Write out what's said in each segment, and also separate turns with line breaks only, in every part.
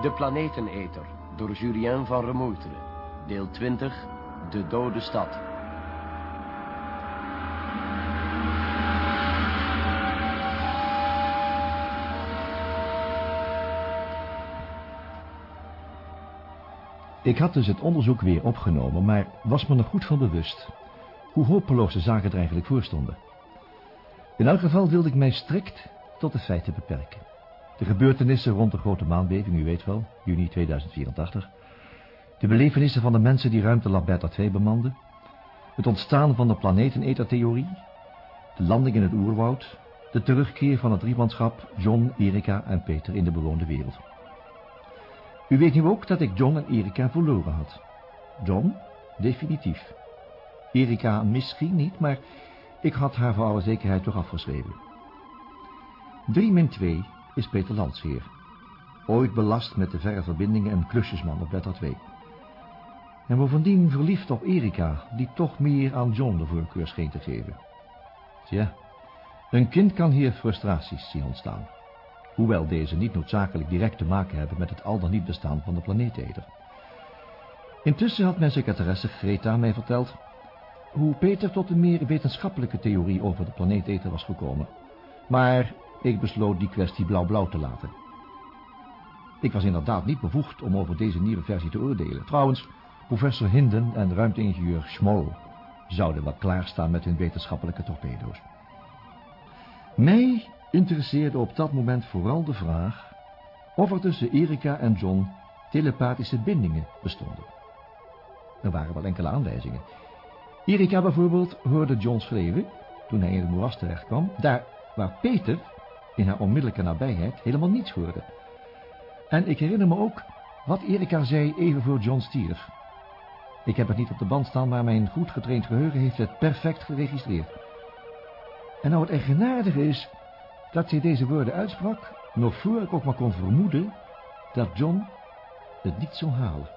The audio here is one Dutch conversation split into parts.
De Planeteneter, door Julien van Remoeteren. Deel 20, De Dode Stad.
Ik had dus het onderzoek weer opgenomen, maar was me nog goed van bewust hoe hopeloos de zaken er eigenlijk voor stonden. In elk geval wilde ik mij strikt tot de feiten beperken. De gebeurtenissen rond de grote maanbeving, u weet wel, juni 2084. De belevenissen van de mensen die ruimtelab Beta 2 bemanden. Het ontstaan van de planetenetertheorie. De landing in het oerwoud. De terugkeer van het driemanschap John, Erika en Peter in de bewoonde wereld. U weet nu ook dat ik John en Erika verloren had. John, definitief. Erika misschien niet, maar ik had haar voor alle zekerheid toch afgeschreven. 3 min 2 is Peter Landsheer. Ooit belast met de verre verbindingen en klusjesman op Beta 2. En bovendien verliefd op Erika, die toch meer aan John de voorkeur scheen te geven. Tja, een kind kan hier frustraties zien ontstaan. Hoewel deze niet noodzakelijk direct te maken hebben met het al dan niet bestaan van de planeeteter. Intussen had mijn secretaresse Greta mij verteld hoe Peter tot een meer wetenschappelijke theorie over de planeeteter was gekomen. Maar ik besloot die kwestie blauw-blauw te laten. Ik was inderdaad niet bevoegd om over deze nieuwe versie te oordelen. Trouwens, professor Hinden en ruimteingenieur Schmoll zouden wel klaarstaan met hun wetenschappelijke torpedo's. Mij interesseerde op dat moment vooral de vraag of er tussen Erika en John telepathische bindingen bestonden. Er waren wel enkele aanwijzingen. Erika bijvoorbeeld hoorde John schreeuwen toen hij in het moeras terecht kwam, daar waar Peter in haar onmiddellijke nabijheid helemaal niets hoorde. En ik herinner me ook wat Erika zei even voor John stierf. Ik heb het niet op de band staan, maar mijn goed getraind geheugen heeft het perfect geregistreerd. En nou het eigenaardige is dat zij deze woorden uitsprak, nog voor ik ook maar kon vermoeden dat John het niet zou halen.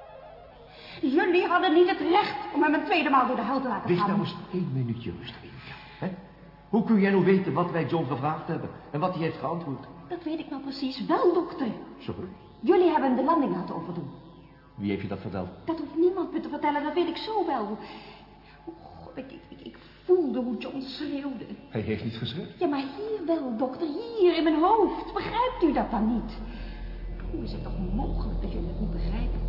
Jullie hadden niet het recht om hem een tweede maal door de hel te laten
Wees
gaan.
nou eens één minuutje rustig, Erika. Hoe kun jij nou weten wat wij John gevraagd hebben en wat hij heeft geantwoord?
Dat weet ik nou precies wel, dokter.
Sorry,
Jullie hebben hem de landing laten overdoen.
wie heeft je dat verteld?
Dat hoeft niemand me te vertellen, dat weet ik zo wel. Oh, God, ik, ik, ik, ik voelde hoe John schreeuwde.
Hij heeft niet geschreven.
Ja, maar hier wel, dokter, hier in mijn hoofd. Begrijpt u dat dan niet? Hoe is het toch mogelijk dat jullie het niet begrijpen?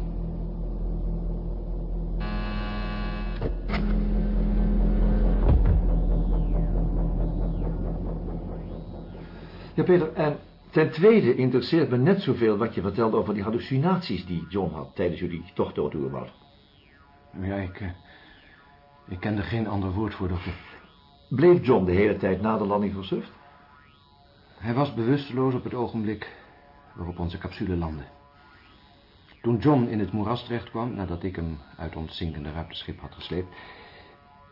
Ja, Peter, en ten tweede interesseert me net zoveel wat je vertelde over die hallucinaties die John had tijdens jullie tocht door het oerwoud.
Ja, ik... eh, ik ken er geen ander woord voor, dokter.
Bleef John de hele tijd na de landing versuft?
Hij was bewusteloos op het ogenblik waarop onze capsule landde. Toen John in het moeras terechtkwam, nadat ik hem uit ons zinkende ruimteschip had gesleept,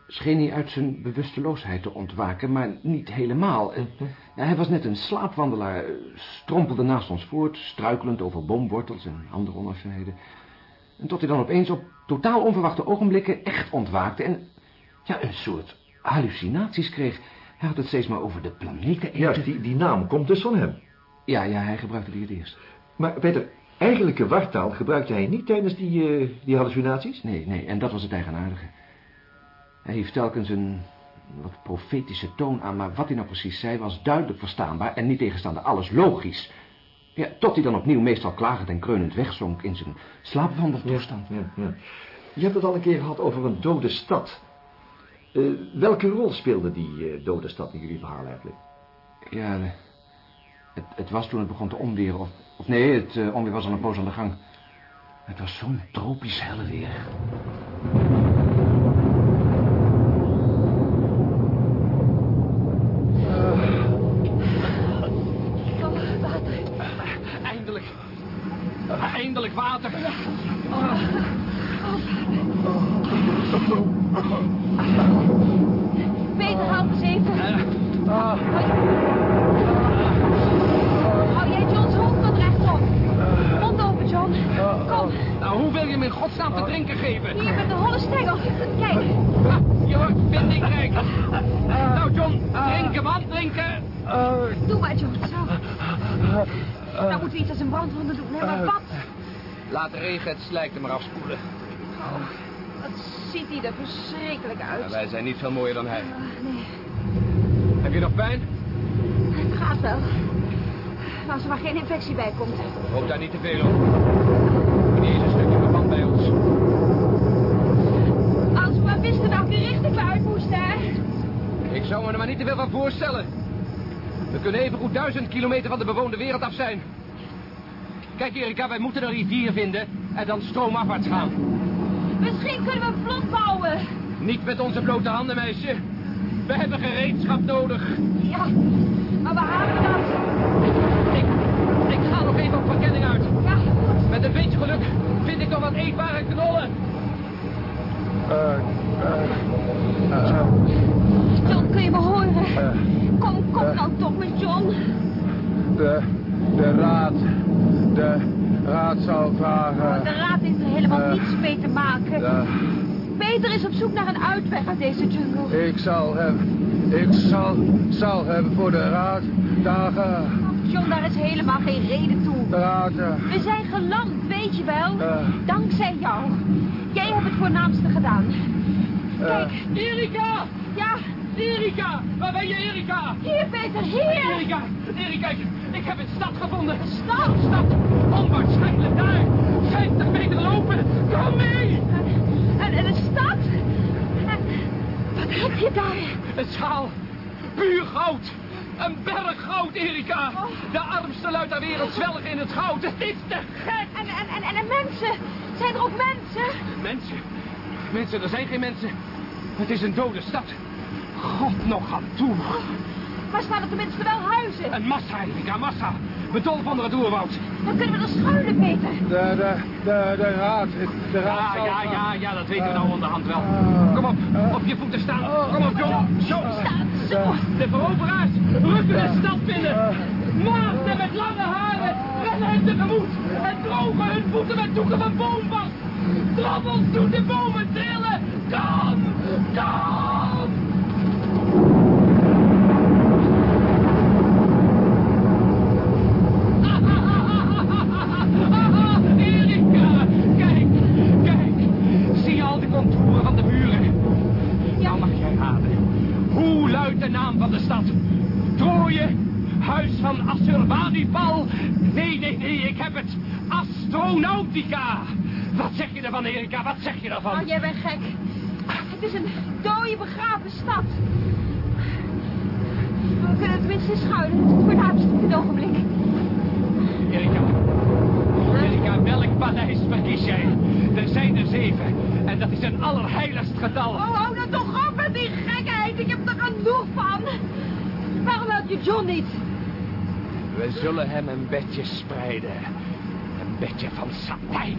scheen hij uit zijn bewusteloosheid te ontwaken, maar niet helemaal. Eh, ja, hij was net een slaapwandelaar, eh, strompelde naast ons voort, struikelend over boomwortels en andere onaffinheden. En tot hij dan opeens op totaal onverwachte ogenblikken echt ontwaakte en ja, een soort hallucinaties kreeg. Hij had het steeds maar over de planeten.
Juist, die, die naam komt dus van hem.
Ja, ja, hij gebruikte die het eerst.
Maar Peter, eigenlijke wartaal gebruikte hij niet tijdens die, eh, die hallucinaties?
Nee, nee, en dat was het eigenaardige. Hij heeft telkens een wat profetische toon aan, maar wat hij nou precies zei was duidelijk verstaanbaar en niet tegenstaande alles logisch. Ja, tot hij dan opnieuw meestal klagend en kreunend wegzonk in zijn slaapwandeltoestand.
Ja, ja. Je hebt het al een keer gehad over een dode stad. Eh, welke rol speelde die eh, dode stad in jullie verhaal eigenlijk?
Ja, het, het was toen het begon te omweren. Of, of nee, het onweer was al een poos aan de gang. Het was zo'n tropisch helle weer.
Eindelijk. Eindelijk water.
Peter, hou eens even. Hou, hou jij John's hoofd wat rechtop. Mond open, John. Kom,
Nou, hoe wil je hem in godsnaam te drinken geven?
hier met de holle stengel. Kijk,
Ha, je wordt vindingrijk. Nou, John, drinken, man, drinken.
doe maar, John. Zo. Nou moeten we iets als een brandwonden doen, hè? Maar wat?
De regen het slijk er maar afspoelen.
Wat ziet hij er verschrikkelijk
Ja,
uit.
wij zijn niet veel mooier dan hij.
Ah, nee,
Heb je nog pijn?
het gaat wel. Als er maar geen infectie bij komt.
Hoop daar niet te veel op. Meneer is een stukje verband bij ons.
Als we maar wisten welke richting we uit moesten, hè?
Ik zou me er maar niet te veel van voorstellen. We kunnen even goed duizend kilometer van de bewoonde wereld af zijn. Kijk, Erika, wij moeten een rivier vinden en dan stroomafwaarts gaan.
Misschien kunnen we een vlot bouwen.
Niet met onze blote handen, meisje. We hebben gereedschap nodig.
Ja, maar waar halen we dat?
Ik, ik ga nog even op verkenning uit.
Ja, goed.
Met een beetje geluk vind ik nog wat eetbare knollen.
John, kun je me horen? Kom, kom dan toch met John.
De, de raad. De raad zou vragen.
De raad heeft er helemaal
Eh,
niets mee te maken. Peter is op zoek naar een uitweg uit deze jungle.
ik zal hem. Ik zal, zal hem voor de raad dagen.
Oh, John, daar is helemaal geen reden toe.
De raad. eh,
We zijn geland, weet je wel.
Eh.
Dankzij jou. Jij hebt het voornaamste gedaan. Kijk,
Erika!
ja,
Erika! Waar ben je, Erika?
hier Peter, hier.
Erika! Erika, ik, heb een stad gevonden.
Een stad?
Een stad! Onwaarschijnlijk daar! 50 meter lopen! Kom mee!
En, en een stad? En, wat heb je daar?
Een schaal. Puur goud. Een berg goud, Erika. De armste lui ter wereld zwelgen in het goud. Het is te gek.
En, en, en, en, en mensen? Zijn er ook mensen?
Mensen. Mensen, er zijn geen mensen. Het is een dode stad. God nog aan toe.
Maar staan er tenminste wel huizen?
Een massa, Erika, massa. Bedolven onder het oerwoud.
Dan kunnen we er schuilen, Peter.
De, de, de, de raad. De raad
Ja,
zal
ja, ja, ja, dat weten we nou onderhand wel. Kom op, op je voeten staan. Kom op, John. Zo.
Zo.
De veroveraars rukken de stad binnen. Maagden met lange haren rennen hen tegemoet. En drogen hun voeten met doeken van boomwas. Trappels doen de bomen trillen. Kom, kom. Erika, kijk, kijk. Zie je al de contouren van de muren? Nou mag jij raden. Hoe luidt de naam van de stad? Troje? Huis van Assurbanipal? Nee, nee, nee, ik heb het. Astronautica. Wat zeg je ervan, Erika? Wat zeg je ervan?
Oh, jij bent gek. Het is een dode begraven stad. We kunnen tenminste schuilen. Het is het voornaamste op dit ogenblik.
Erika. Erika, welk paleis verkies jij? Er zijn er zeven. En dat is een allerheiligst getal.
Oh, hou dat toch op met die gekheid. Ik heb er genoeg van. Waarom help je John niet?
We zullen hem een bedje spreiden. Een bedje van satijn.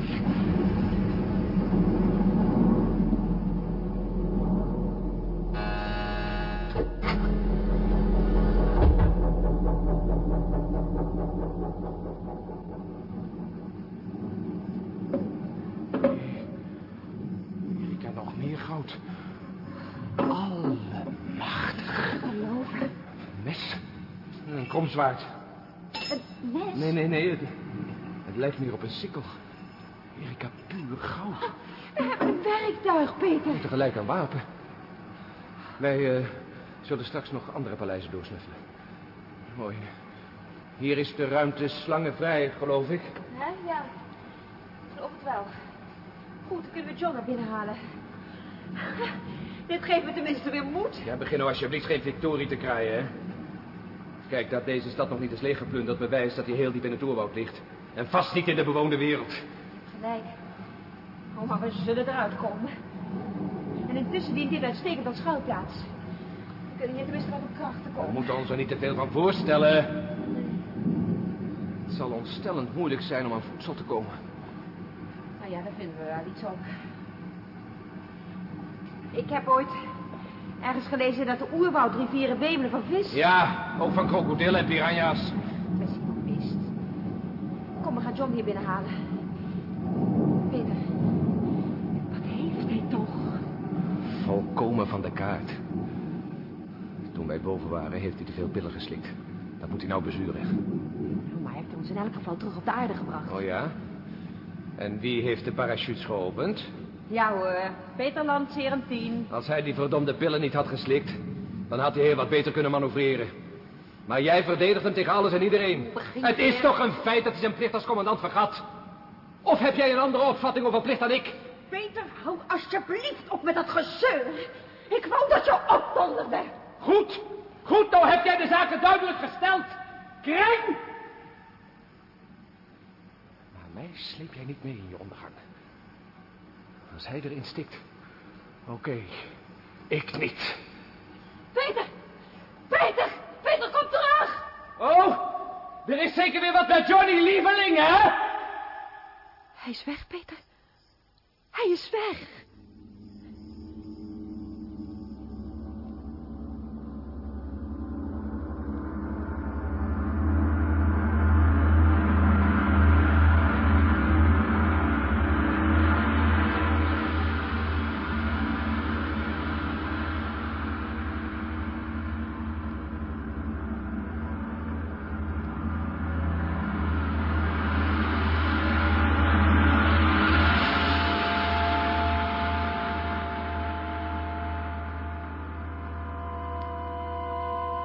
Erika, nog meer goud. Allemachtig.
Geloven.
Mes. Een kromzwaard.
Een mes.
Nee, nee, nee. Het, het lijkt meer op een sikkel. Erika, puur goud.
We hebben een werktuig, Peter.
Tegelijk een wapen. Wij eh, zullen straks nog andere paleizen doorsnuffelen. Mooi. Hier is de ruimte slangenvrij, geloof ik.
Ja. Ik geloof het wel. Goed, dan kunnen we John naar binnen halen. Dit geeft me tenminste weer moed.
Ja, begin nou alsjeblieft geen victorie te kraaien, hè. Kijk, dat deze stad nog niet is leeggeplunderd bewijst dat hij heel diep in het oerwoud ligt. En vast niet in de bewoonde wereld.
Gelijk. Oh, maar we zullen eruit komen. En intussen dient dit uitstekend als schuilplaats. We kunnen hier tenminste wat op krachten
We
komen.
moeten ons er niet te veel van voorstellen. Het zal ontstellend moeilijk zijn om aan voedsel te komen.
Nou ja, daar vinden we wel iets op. Ik heb ooit ergens gelezen dat de oerwoudrivieren wemelen van vis.
Ja, ook van krokodillen en piranha's.
Wist ik nog wist. Kom, we gaan John hier binnenhalen. Peter, wat heeft hij toch?
Volkomen van de kaart. Toen wij boven waren, heeft hij te veel pillen geslikt. Dat moet hij nou bezuren.
Oh, maar hij heeft ons in elk geval terug op de aarde gebracht.
Oh ja? En wie heeft de parachutes geopend?
Ja hoor, Peter.
Als hij die verdomde pillen niet had geslikt... dan had hij heel wat beter kunnen manoeuvreren. Maar jij verdedigt hem tegen alles en iedereen. Het is toch een feit dat hij zijn plicht als commandant vergat. Of heb jij een andere opvatting over plicht dan ik?
Peter, hou alsjeblieft op met dat gezeur. Ik wou dat je opdonderde.
Goed, goed, nou heb jij de zaken duidelijk gesteld. Krijn! Maar mij sleep jij niet mee in je ondergang. Als hij erin stikt. Oké, ik niet.
Peter! Peter! Peter, kom terug!
Oh, er is zeker weer wat met Johnny Lieveling, hè?
Hij is weg, Peter. Hij is weg.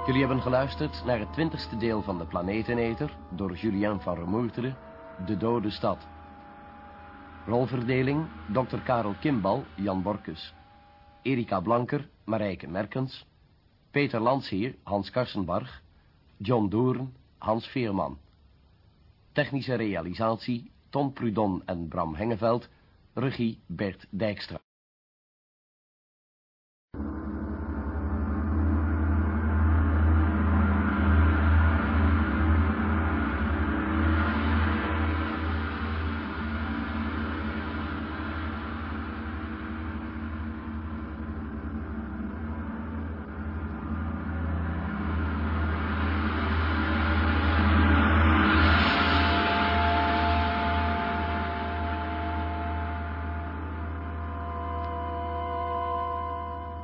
Jullie hebben geluisterd naar het twintigste deel van de Planeteneter... door Julien van Remoerteren, De Dode Stad. Rolverdeling, Dr. Karel Kimbal, Jan Borkus. Erika Blanker, Marijke Merkens. Peter Landsheer, Hans Karsenbarg. John Doorn, Hans Veerman. Technische realisatie, Tom Prudon en Bram Hengeveld. Regie, Bert Dijkstra.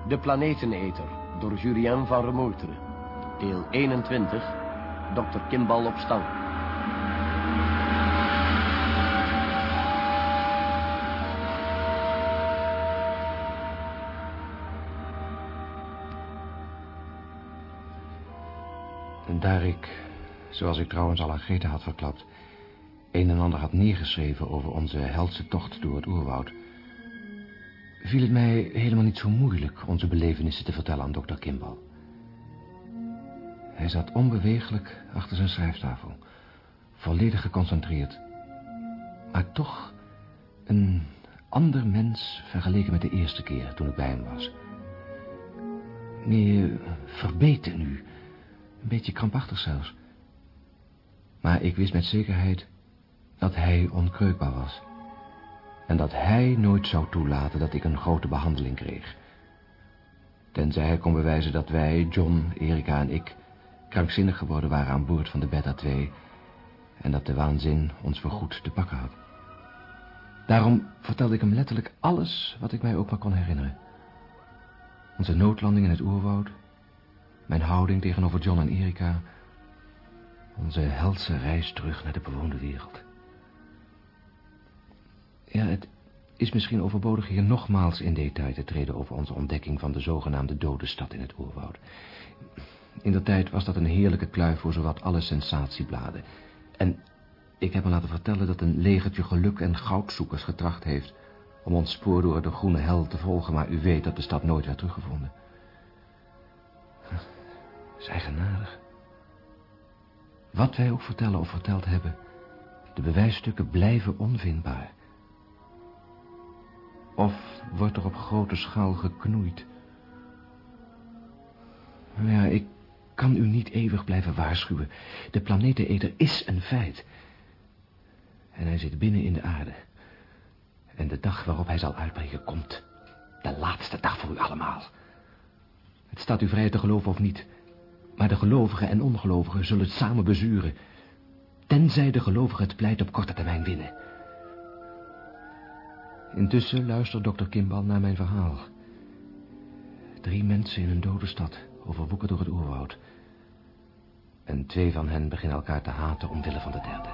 De Planeteneter door Julien van Remoeteren. Deel 21. Dr. Kimbal op stang.
En daar ik, zoals ik trouwens al aan Greta had verklapt... een en ander had neergeschreven over onze heldse tocht door het oerwoud viel het mij helemaal niet zo moeilijk onze belevenissen te vertellen aan dokter Kimball. Hij zat onbeweeglijk achter zijn schrijftafel, volledig geconcentreerd. Maar toch een ander mens vergeleken met de eerste keer toen ik bij hem was. Meer verbeten nu, een beetje krampachtig zelfs. Maar ik wist met zekerheid dat hij onkreukbaar was en dat hij nooit zou toelaten dat ik een grote behandeling kreeg. Tenzij hij kon bewijzen dat wij, John, Erika en ik, krankzinnig geworden waren aan boord van de Beta 2 en dat de waanzin ons voorgoed te pakken had. Daarom vertelde ik hem letterlijk alles wat ik mij ook maar kon herinneren. Onze noodlanding in het oerwoud, mijn houding tegenover John en Erika, onze helse reis terug naar de bewoonde wereld. Ja, het is misschien overbodig hier nogmaals in detail te treden over onze ontdekking van de zogenaamde dode stad in het oerwoud. In de tijd was dat een heerlijke kluif voor zowat alle sensatiebladen. En ik heb me laten vertellen dat een legertje geluk en goudzoekers getracht heeft om ons spoor door de groene hel te volgen, maar u weet dat de stad nooit werd teruggevonden. is eigenaardig. Wat wij ook vertellen of verteld hebben, de bewijsstukken blijven onvindbaar. Of wordt er op grote schaal geknoeid? Ja, ik kan u niet eeuwig blijven waarschuwen. De planeteneter is een feit. En hij zit binnen in de aarde. En de dag waarop hij zal uitbreken komt. De laatste dag voor u allemaal. Het staat u vrij te geloven of niet. Maar de gelovigen en ongelovigen zullen het samen bezuren. Tenzij de gelovigen het pleit op korte termijn winnen. Intussen luistert dokter Kimball naar mijn verhaal. Drie mensen in een dode stad, overwoekerd door het oerwoud. En twee van hen beginnen elkaar te haten omwille van de derde.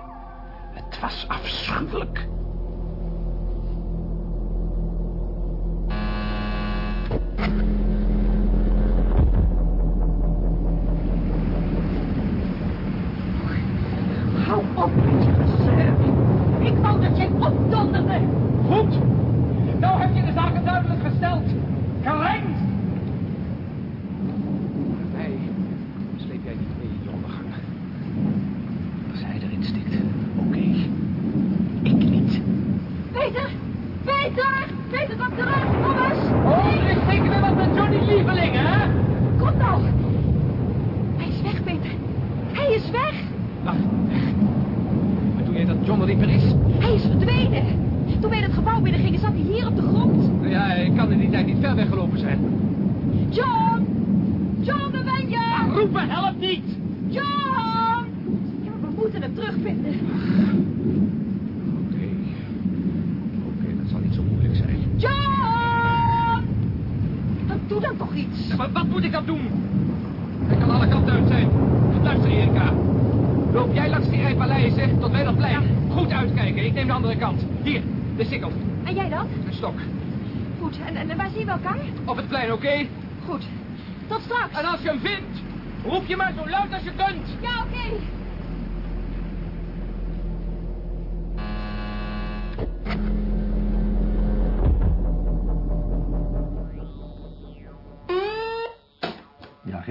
Het was afschuwelijk.
Hou op met je gezeur. Ik wou dat jij opdonderde.
Goed. Nou heb je de zaken duidelijk gesteld. Gerenkt.
Mij sleep jij niet mee in je ondergang.
Als hij erin stikt, oké. Ik niet.
Peter! Peter! Peter, kom terug! Kom eens!
Oh, ik steken weer wat met Johnny Lieveling, hè?
Nou! Hij is weg, Peter. Hij is weg!
Wacht. Bedoel jij dat John er niet meer is?
Hij is verdwenen. Toen wij het gebouw binnengingen, zat hij hier op de grond.
Nou ja, hij kan in die tijd niet ver weggelopen zijn.
John! John, waar ben je?
Roepen helpt niet.
John! Ja, we moeten hem terugvinden.
Oké. Oké, dat zal niet zo moeilijk zijn.
John! Dan doe dan toch iets.
Ja, maar wat moet ik dan doen? Hij kan alle kanten uit zijn. Luister, Erika. Loop jij langs die rij paleizen tot bij dat plein. Goed uitkijken, ik neem de andere kant. Hier, de sikkel.
En jij dan?
Een stok.
Goed, en, en waar zien we elkaar?
Op het plein, oké?
Goed. Tot straks.
En als je hem vindt, roep je maar zo luid als je kunt.
Ja, oké.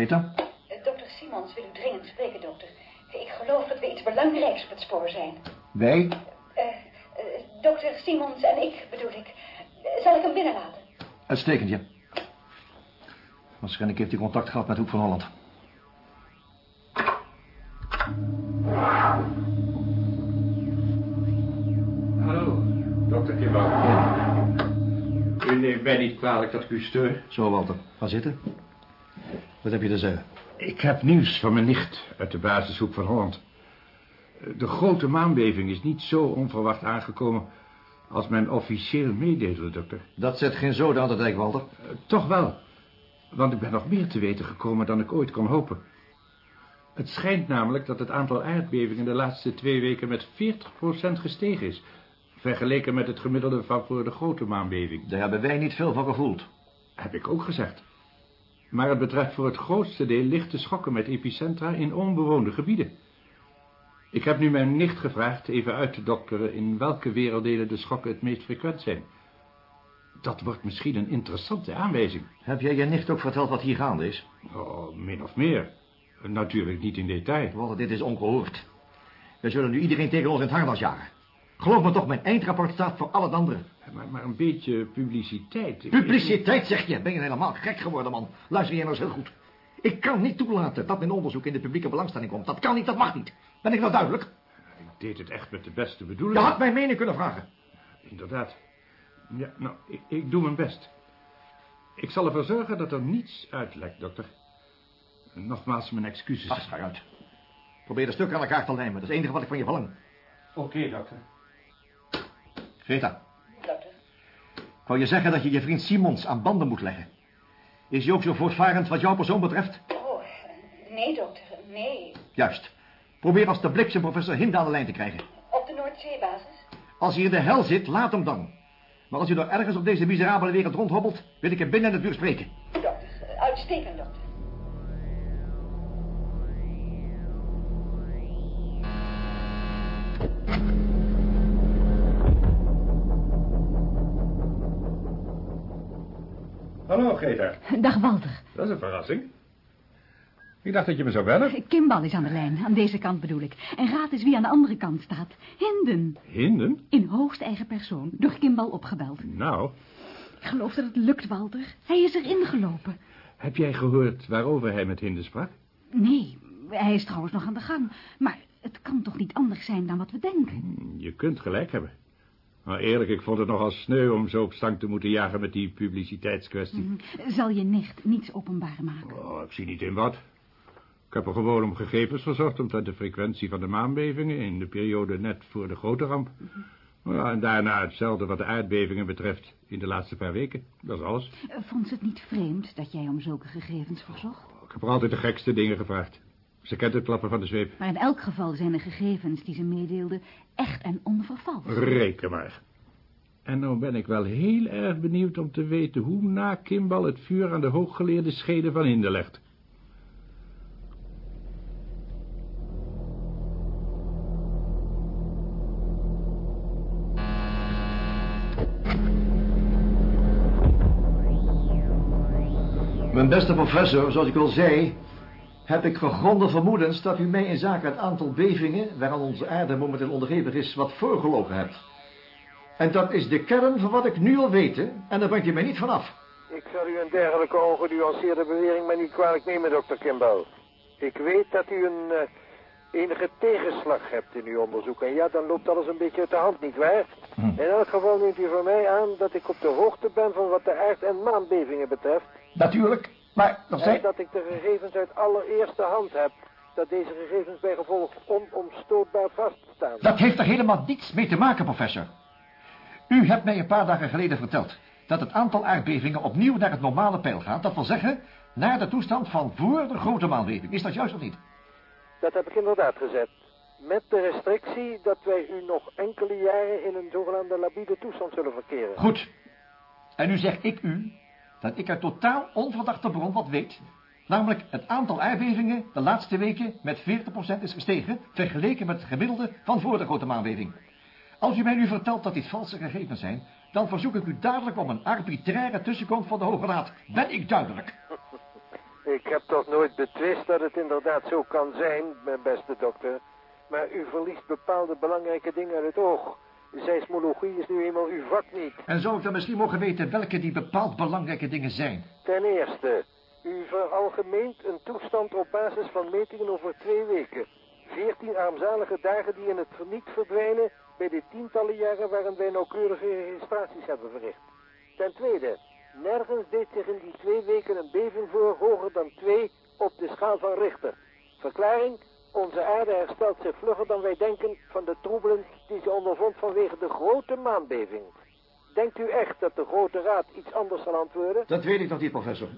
Greta?
Dokter Simons wil u dringend spreken, dokter. Ik geloof dat we iets belangrijks op het spoor zijn.
Wij?
Eh, eh, dokter Simons en ik, bedoel ik. Eh, Zal ik hem binnenlaten?
Uitstekend, ja. Waarschijnlijk heeft hij contact gehad met Hoek van Holland.
Hallo, dokter Kimbal.
Ja.
U neemt mij niet kwalijk dat ik u steur.
Zo, Walter. Ga zitten. Wat heb je te zeggen?
Ik heb nieuws van mijn nicht uit de basishoek van Holland. De grote maanbeving is niet zo onverwacht aangekomen als men officieel meedeelde, dokter.
Dat zet geen zoden aan de dijk, Walter.
Eh, toch wel, want ik ben nog meer te weten gekomen dan ik ooit kon hopen. Het schijnt namelijk dat het aantal aardbevingen de laatste twee weken met 40% gestegen is. Vergeleken met het gemiddelde van voor de grote maanbeving.
Daar hebben wij niet veel van gevoeld.
Heb ik ook gezegd. Maar het betreft voor het grootste deel lichte schokken met epicentra in onbewoonde gebieden. Ik heb nu mijn nicht gevraagd even uit te dokteren in welke werelddelen de schokken het meest frequent zijn. Dat wordt misschien een interessante aanwijzing.
Heb jij je nicht ook verteld wat hier gaande is?
Oh, min of meer. Natuurlijk niet in detail.
Walter, dit is ongehoord. We zullen nu iedereen tegen ons in het harnas jagen. Geloof me toch, mijn eindrapport staat voor al het andere.
Maar, maar een beetje publiciteit. Ik-
Publiciteit, zeg je. Ben je helemaal gek geworden, man? Luister jij nou eens heel goed. Ik kan niet toelaten dat mijn onderzoek in de publieke belangstelling komt. Dat kan niet, dat mag niet. Ben ik nou duidelijk?
Ik deed het echt met de beste
Je
bedoelingen.
had mijn mening kunnen vragen.
Inderdaad. Ja, nou, ik, ik doe mijn best. Ik zal ervoor zorgen dat er niets uitlekt, dokter. Nogmaals mijn excuses.
Ach, schij uit. Probeer de stukken aan elkaar te lijmen. Dat is het enige wat ik van je verlang.
Oké, dokter.
Greta,
Dokter.
ik wou je zeggen dat je je vriend Simons aan banden moet leggen. Is hij ook zo voortvarend wat jouw persoon betreft?
Oh, nee, dokter. Nee.
Juist. Probeer als de bliksem professor Hinde aan de lijn te krijgen.
Op de Noordzeebasis?
Als hij in de hel zit, laat hem dan. Maar als hij nog ergens op deze miserabele wereld rondhobbelt... wil ik hem binnen het uur spreken.
Dokter. Uitstekend, dokter.
Greta.
Dag Walter.
Dat is een verrassing. Ik dacht dat je me zou bellen.
Kimbal is aan de lijn, aan deze kant bedoel ik. En raad eens wie aan de andere kant staat. Hinden.
Hinden?
In hoogst eigen persoon, door Kimbal opgebeld.
Nou,
Ik geloof dat het lukt, Walter. Hij is erin gelopen.
heb jij gehoord waarover hij met Hinden sprak?
Nee, hij is trouwens nog aan de gang. Maar het kan toch niet anders zijn dan wat we denken?
Je kunt gelijk hebben. Maar eerlijk, ik vond het nogal sneu om zo op stang te moeten jagen met die publiciteitskwestie.
Mhm. Zal je nicht niets openbaar maken?
Oh, ik zie niet in wat. Ik heb er gewoon om gegevens verzocht omtrent de frequentie van de maanbevingen in de periode net voor de grote ramp. Ja, en daarna hetzelfde wat de aardbevingen betreft in de laatste paar weken. Dat is alles.
Vond ze het niet vreemd dat jij om zulke gegevens verzocht?
Ik heb er altijd de gekste dingen gevraagd. Ze kent het klappen van de zweep.
Maar in elk geval zijn de gegevens die ze meedeelden echt en onvervalst.
Reken maar. En nou ben ik wel heel erg benieuwd om te weten hoe na Kimbal het vuur aan de hooggeleerde scheden van Hinde legt.
Mijn beste professor, zoals ik al zei, heb ik gegronde vermoedens dat u mij in zaken het aantal bevingen... waaraan onze aarde momenteel onderhevig is, wat voorgelogen hebt. En dat is de kern van wat ik nu al weet, en daar brengt u mij niet vanaf.
Ik zal u een dergelijke ongenuanceerde bewering maar niet kwalijk nemen, dokter Kimball. Ik weet dat u een uh, enige tegenslag hebt in uw onderzoek. En ja, dan loopt alles een beetje uit de hand, nietwaar? Hm. In elk geval neemt u van mij aan dat ik op de hoogte ben van wat de aard- en maanbevingen betreft.
Natuurlijk, maar nog.
En dat ik de gegevens uit allereerste hand heb. Dat deze gegevens bij gevolg onomstootbaar vaststaan.
Dat heeft er helemaal niets mee te maken, professor. U hebt mij een paar dagen geleden verteld dat het aantal aardbevingen opnieuw naar het normale peil gaat. Dat wil zeggen, naar de toestand van voor de grote maanbeving. Is dat juist of niet?
Dat heb ik inderdaad gezet. Met de restrictie dat wij u nog enkele jaren in een zogenaamde labiede toestand zullen verkeren.
Goed. En nu zeg ik u dat ik uit totaal onverdachte bron wat weet. Namelijk het aantal aardbevingen de laatste weken met 40% is gestegen... vergeleken met het gemiddelde van voor de grote maanbeving. Als u mij nu vertelt dat dit valse gegevens zijn... dan verzoek ik u dadelijk om een arbitraire tussenkomst van de Hoge Raad. Ben ik duidelijk?
Ik heb toch nooit betwist dat het inderdaad zo kan zijn, mijn beste dokter. Maar u verliest bepaalde belangrijke dingen uit het oog. Seismologie is nu eenmaal uw vak niet.
En zou ik dan misschien mogen weten welke die bepaald belangrijke dingen zijn?
Ten eerste, u veralgemeent een toestand op basis van metingen over twee weken. Veertien armzalige dagen die in het verniet verdwijnen bij de tientallen jaren waarin wij nauwkeurige registraties hebben verricht. Ten tweede, nergens deed zich in die twee weken een beving voor hoger dan twee op de schaal van Richter. Verklaring, onze aarde herstelt zich vlugger dan wij denken van de troebelen die ze ondervond vanwege de grote maanbeving. Denkt u echt dat de Grote Raad iets anders zal antwoorden?
Dat weet ik nog niet, professor.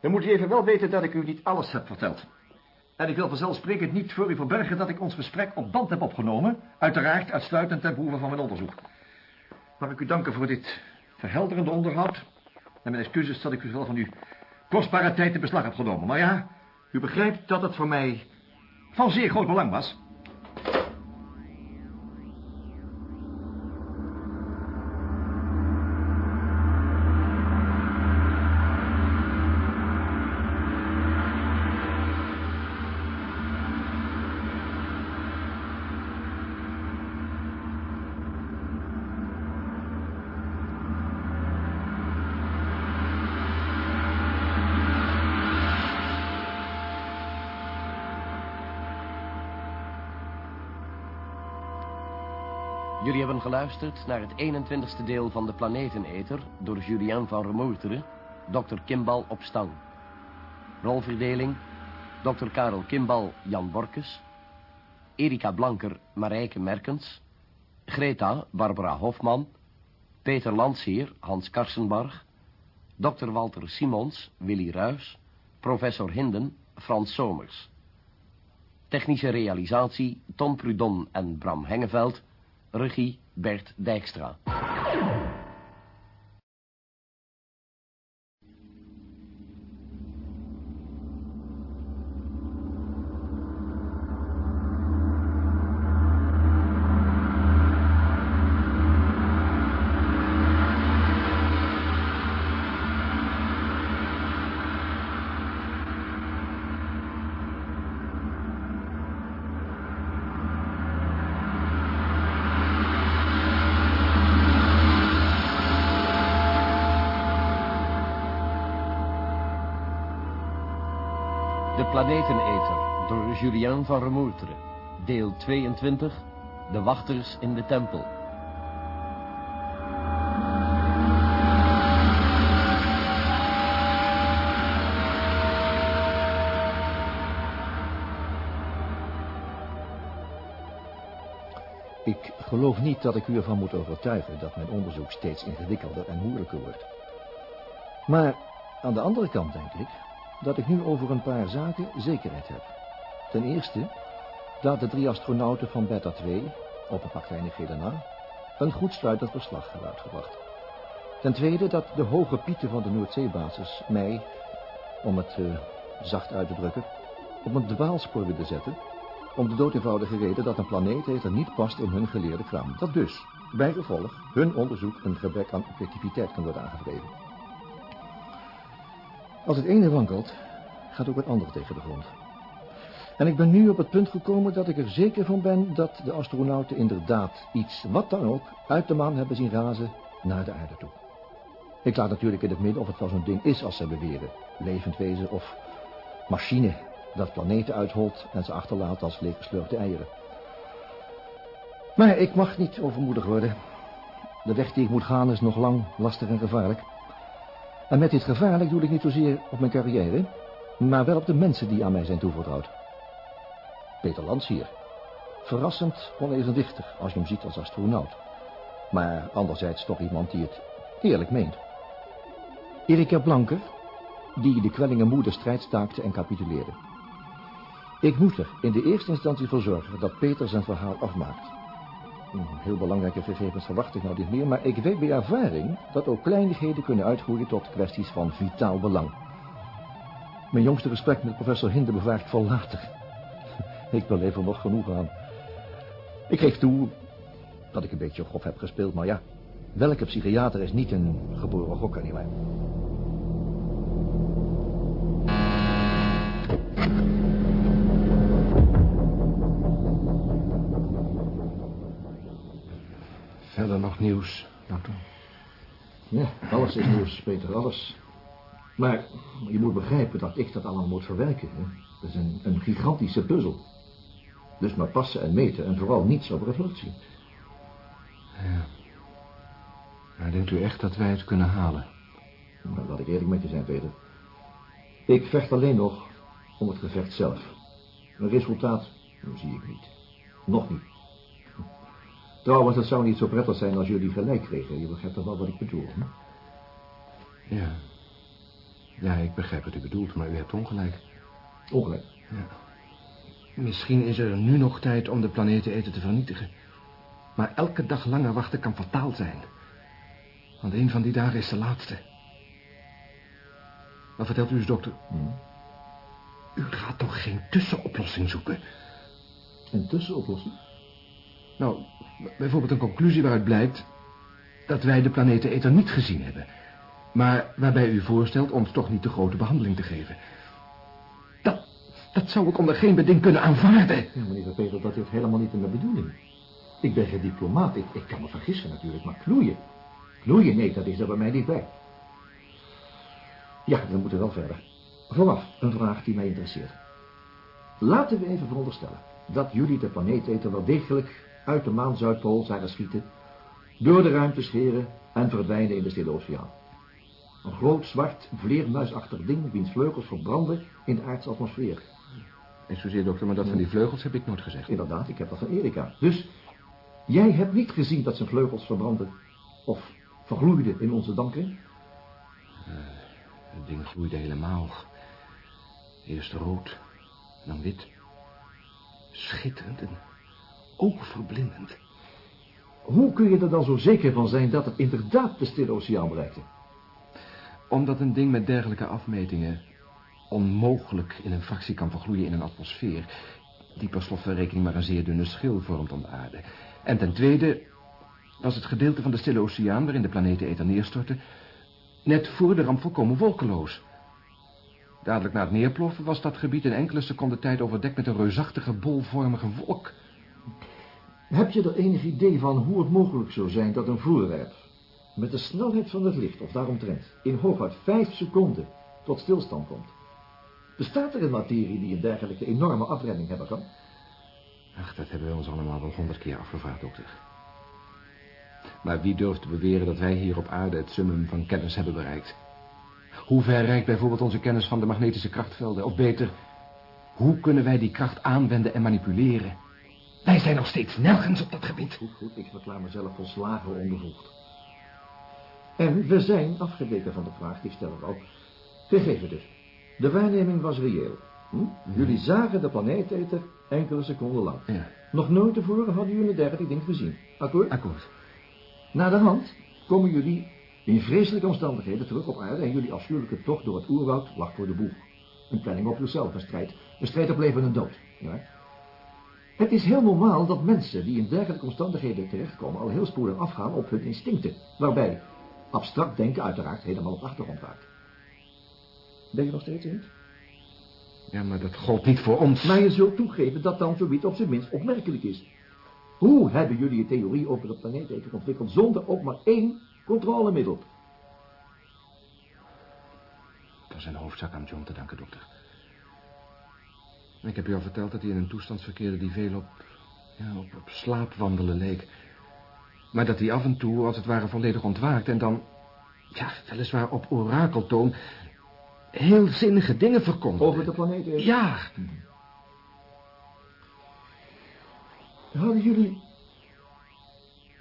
Dan moet u even wel weten dat ik u niet alles heb verteld. En ik wil vanzelfsprekend niet voor u verbergen dat ik ons gesprek op band heb opgenomen. Uiteraard uitsluitend ten behoeve van mijn onderzoek. Mag ik u danken voor dit verhelderende onderhoud. En mijn excuses dat ik u wel van uw kostbare tijd in beslag heb genomen. Maar ja, u begrijpt dat het voor mij van zeer groot belang was.
Hebben geluisterd naar het 21ste deel van de Planeteneter... door Julien van Remoerteren, Dr. Kimbal op stang. Rolverdeling, Dr. Karel Kimbal, Jan Borkes... Erika Blanker, Marijke Merkens... Greta, Barbara Hofman... Peter Landsheer, Hans Karsenbarg... Dr. Walter Simons, Willy Ruys... Professor Hinden, Frans Somers... Technische realisatie, Tom Prudon en Bram Hengeveld... Regie Bert Dijkstra. Julien van Remoerteren. Deel 22. De wachters in de tempel.
Ik geloof niet dat ik u ervan moet overtuigen dat mijn onderzoek steeds ingewikkelder en moeilijker wordt. Maar aan de andere kant denk ik dat ik nu over een paar zaken zekerheid heb. Ten eerste dat de drie astronauten van Beta 2, op een paar na, een goed sluitend verslag hebben uitgebracht. Ten tweede dat de hoge pieten van de Noordzeebasis mij, om het uh, zacht uit te drukken, op een dwaalspoor willen zetten, om de dood eenvoudige reden dat een planeet er niet past in hun geleerde kraam. Dat dus, bij gevolg, hun onderzoek een gebrek aan objectiviteit kan worden aangedreven.
Als het ene wankelt, gaat ook het andere tegen de grond. En ik ben nu op het punt gekomen dat ik er zeker van ben dat de astronauten inderdaad iets, wat dan ook, uit de maan hebben zien razen naar de aarde toe. Ik laat natuurlijk in het midden of het wel zo'n ding is als ze beweren. Levend wezen of machine dat planeten uitholt en ze achterlaat als leeggeslurpte eieren. Maar ik mag niet overmoedig worden. De weg die ik moet gaan is nog lang, lastig en gevaarlijk. En met dit gevaarlijk doe ik niet zozeer op mijn carrière, maar wel op de mensen die aan mij zijn toevertrouwd. Peter Lans hier. Verrassend onevenwichtig als je hem ziet als astronaut. Maar anderzijds toch iemand die het eerlijk meent. Erika Blanker, die de kwellingen moeder strijd staakte en capituleerde. Ik moet er in de eerste instantie voor zorgen dat Peter zijn verhaal afmaakt. Heel belangrijke gegevens verwacht ik nou niet meer, maar ik weet bij ervaring dat ook kleinigheden kunnen uitgroeien tot kwesties van vitaal belang. Mijn jongste gesprek met professor Hinde bewaar ik voor later. Ik beleef er nog genoeg aan. Ik geef toe dat ik een beetje grof heb gespeeld, maar ja, welke psychiater is niet een geboren gokker, nietwaar?
Verder nog nieuws, dokter?
Ja, alles is nieuws, Peter, alles. Maar je moet begrijpen dat ik dat allemaal moet verwerken. Hè? Dat is een, een gigantische puzzel. Dus maar passen en meten en vooral niets op reflectie.
Ja. Maar denkt u echt dat wij het kunnen halen?
Nou, laat ik eerlijk met je zijn, Peter. Ik vecht alleen nog om het gevecht zelf. Een resultaat dat zie ik niet. Nog niet. Trouwens, het zou niet zo prettig zijn als jullie gelijk kregen. Je begrijpt toch wel wat ik bedoel, hè?
Ja. Ja, ik begrijp wat u bedoelt, maar u hebt ongelijk.
Ongelijk?
Ja. Misschien is er nu nog tijd om de planeteneter te vernietigen. Maar elke dag langer wachten kan fataal zijn. Want een van die dagen is de laatste. Wat vertelt u eens, dokter?
Hmm.
U gaat toch geen tussenoplossing zoeken?
Een tussenoplossing?
Nou, bijvoorbeeld een conclusie waaruit blijkt... dat wij de planeteneter niet gezien hebben. Maar waarbij u voorstelt ons toch niet de grote behandeling te geven. Dat, zou ik onder geen beding kunnen aanvaarden.
Ja, meneer Peter, dat is helemaal niet in mijn bedoeling. Ik ben geen diplomaat. Ik, ik kan me vergissen natuurlijk, maar knoeien. Knoeien, nee, dat is er bij mij niet bij. Ja, we moeten wel verder. Vooraf een vraag die mij interesseert. Laten we even veronderstellen dat jullie de planeeteter wel degelijk uit de maan Zuidpool zagen schieten, door de ruimte scheren en verdwijnen in de Stille Oceaan. Een groot, zwart, vleermuisachtig ding wiens vleugels verbranden in de aardse atmosfeer.
Excuseer, dokter, maar dat van die vleugels heb ik nooit gezegd.
Inderdaad, ik heb dat van Erika. Dus jij hebt niet gezien dat zijn vleugels verbranden of vergloeiden in onze dampkring?
Uh, het ding gloeide helemaal. Eerst rood, dan wit. Schitterend en oogverblindend.
Hoe kun je er dan zo zeker van zijn dat het inderdaad de Stille Oceaan bereikte?
Omdat een ding met dergelijke afmetingen onmogelijk in een fractie kan vergloeien in een atmosfeer... die per slotverrekening maar een zeer dunne schil vormt om de aarde. En ten tweede was het gedeelte van de Stille Oceaan... waarin de planeten Ether neerstortte... net voor de ramp volkomen wolkeloos. Dadelijk na het neerploffen was dat gebied in enkele seconden tijd overdekt... met een reusachtige bolvormige wolk.
Heb je er enig idee van hoe het mogelijk zou zijn dat een voorwerp... met de snelheid van het licht, of daaromtrent... in hooguit vijf seconden tot stilstand komt? Bestaat er een materie die een dergelijke enorme afredding hebben kan?
Ach, dat hebben we ons allemaal wel honderd keer afgevraagd, dokter. Maar wie durft te beweren dat wij hier op aarde het summum van kennis hebben bereikt? Hoe ver reikt bijvoorbeeld onze kennis van de magnetische krachtvelden? Of beter, hoe kunnen wij die kracht aanwenden en manipuleren? Wij zijn nog steeds nergens op dat gebied.
Goed, goed, ik verklaar mezelf volslagen ondervoegd. En we zijn afgeweken van de vraag, die stel ik al. Gegeven dus. De waarneming was reëel. Hm? Jullie zagen de planeeteter enkele seconden lang.
Ja.
Nog nooit tevoren hadden jullie een dergelijk ding gezien. Akkoord?
Akkoord.
Na de hand komen jullie in vreselijke omstandigheden terug op aarde... en jullie afschuwelijke tocht door het oerwoud lag voor de boeg. Een planning op zichzelf, een strijd. Een strijd op leven en dood. Ja? Het is heel normaal dat mensen die in dergelijke omstandigheden terechtkomen... al heel spoedig afgaan op hun instincten. Waarbij abstract denken uiteraard helemaal op achtergrond raakt. Ben je nog steeds eens?
Ja, maar dat gold niet voor ons.
Maar je zult toegeven dat dan zoiets op zijn minst opmerkelijk is. Hoe hebben jullie je theorie over het planeeteten ontwikkeld zonder ook maar één controlemiddel?
Dat is een hoofdzak aan John te danken, dokter. Ik heb je al verteld dat hij in een toestand verkeerde die veel op, ja, op, op slaapwandelen leek. Maar dat hij af en toe, als het ware, volledig ontwaakt en dan, ja, weliswaar op orakeltoon, heel zinnige dingen verkondigde.
Over de planeet?
Ja.
Hadden jullie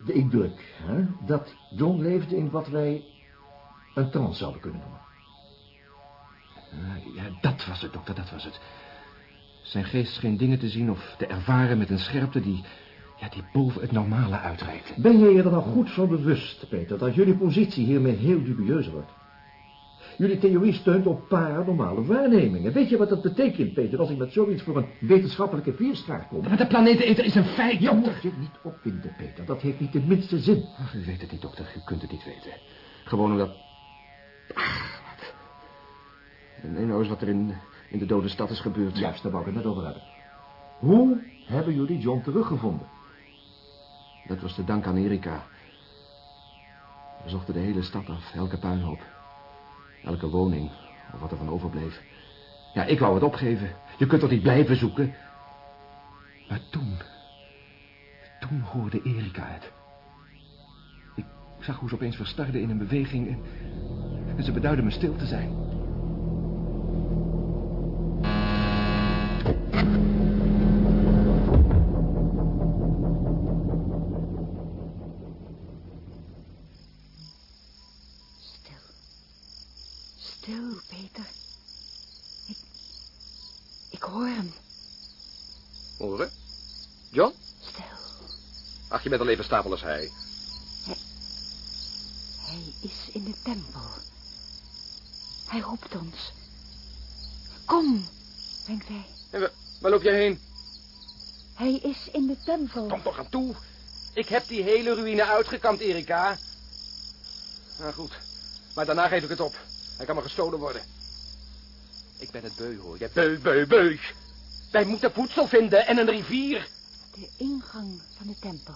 de indruk hè, dat John leefde in wat wij een trance zouden kunnen noemen?
Ja, dat was het, dokter, dat was het. Zijn geest scheen dingen te zien of te ervaren met een scherpte die, ja, die boven het normale uitreikt.
Ben je je er nou goed van bewust, Peter, dat jullie positie hiermee heel dubieus wordt? Jullie theorie steunt op paranormale waarnemingen. Weet je wat dat betekent, Peter, als ik met zoiets voor een wetenschappelijke vierstraat kom?
Maar de planeteneter is een feit,
Je moet je niet opwinden, Peter. Dat heeft niet de minste zin.
Ach, u weet het niet, dokter. U kunt het niet weten. Gewoon omdat... Ach, wat. Nee, nou eens wat er in, in de dode stad is gebeurd.
Juist, daar wou ik het net over hebben. Hoe hebben jullie John teruggevonden?
Dat was te dank aan Erika. We zochten de hele stad af, elke puinhoop. Elke woning, of wat er van overbleef. Ja, ik wou het opgeven. Je kunt toch niet blijven zoeken? Maar toen... Toen hoorde Erika het. Ik zag hoe ze opeens verstarde in een beweging... en, en ze beduidde me stil te zijn.
Bent al even stapel als hij.
Hij is in de tempel. Hij roept ons. Kom, denkt hij.
En waar, waar loop jij heen?
Hij is in de tempel.
Kom toch aan toe. Ik heb die hele ruïne uitgekampt, Erika. Nou goed, maar daarna geef ik het op. Hij kan maar gestolen worden. Ik ben het beu, hoor. Jij beu, beu, beu. Wij moeten voedsel vinden en een rivier.
De ingang van de tempel.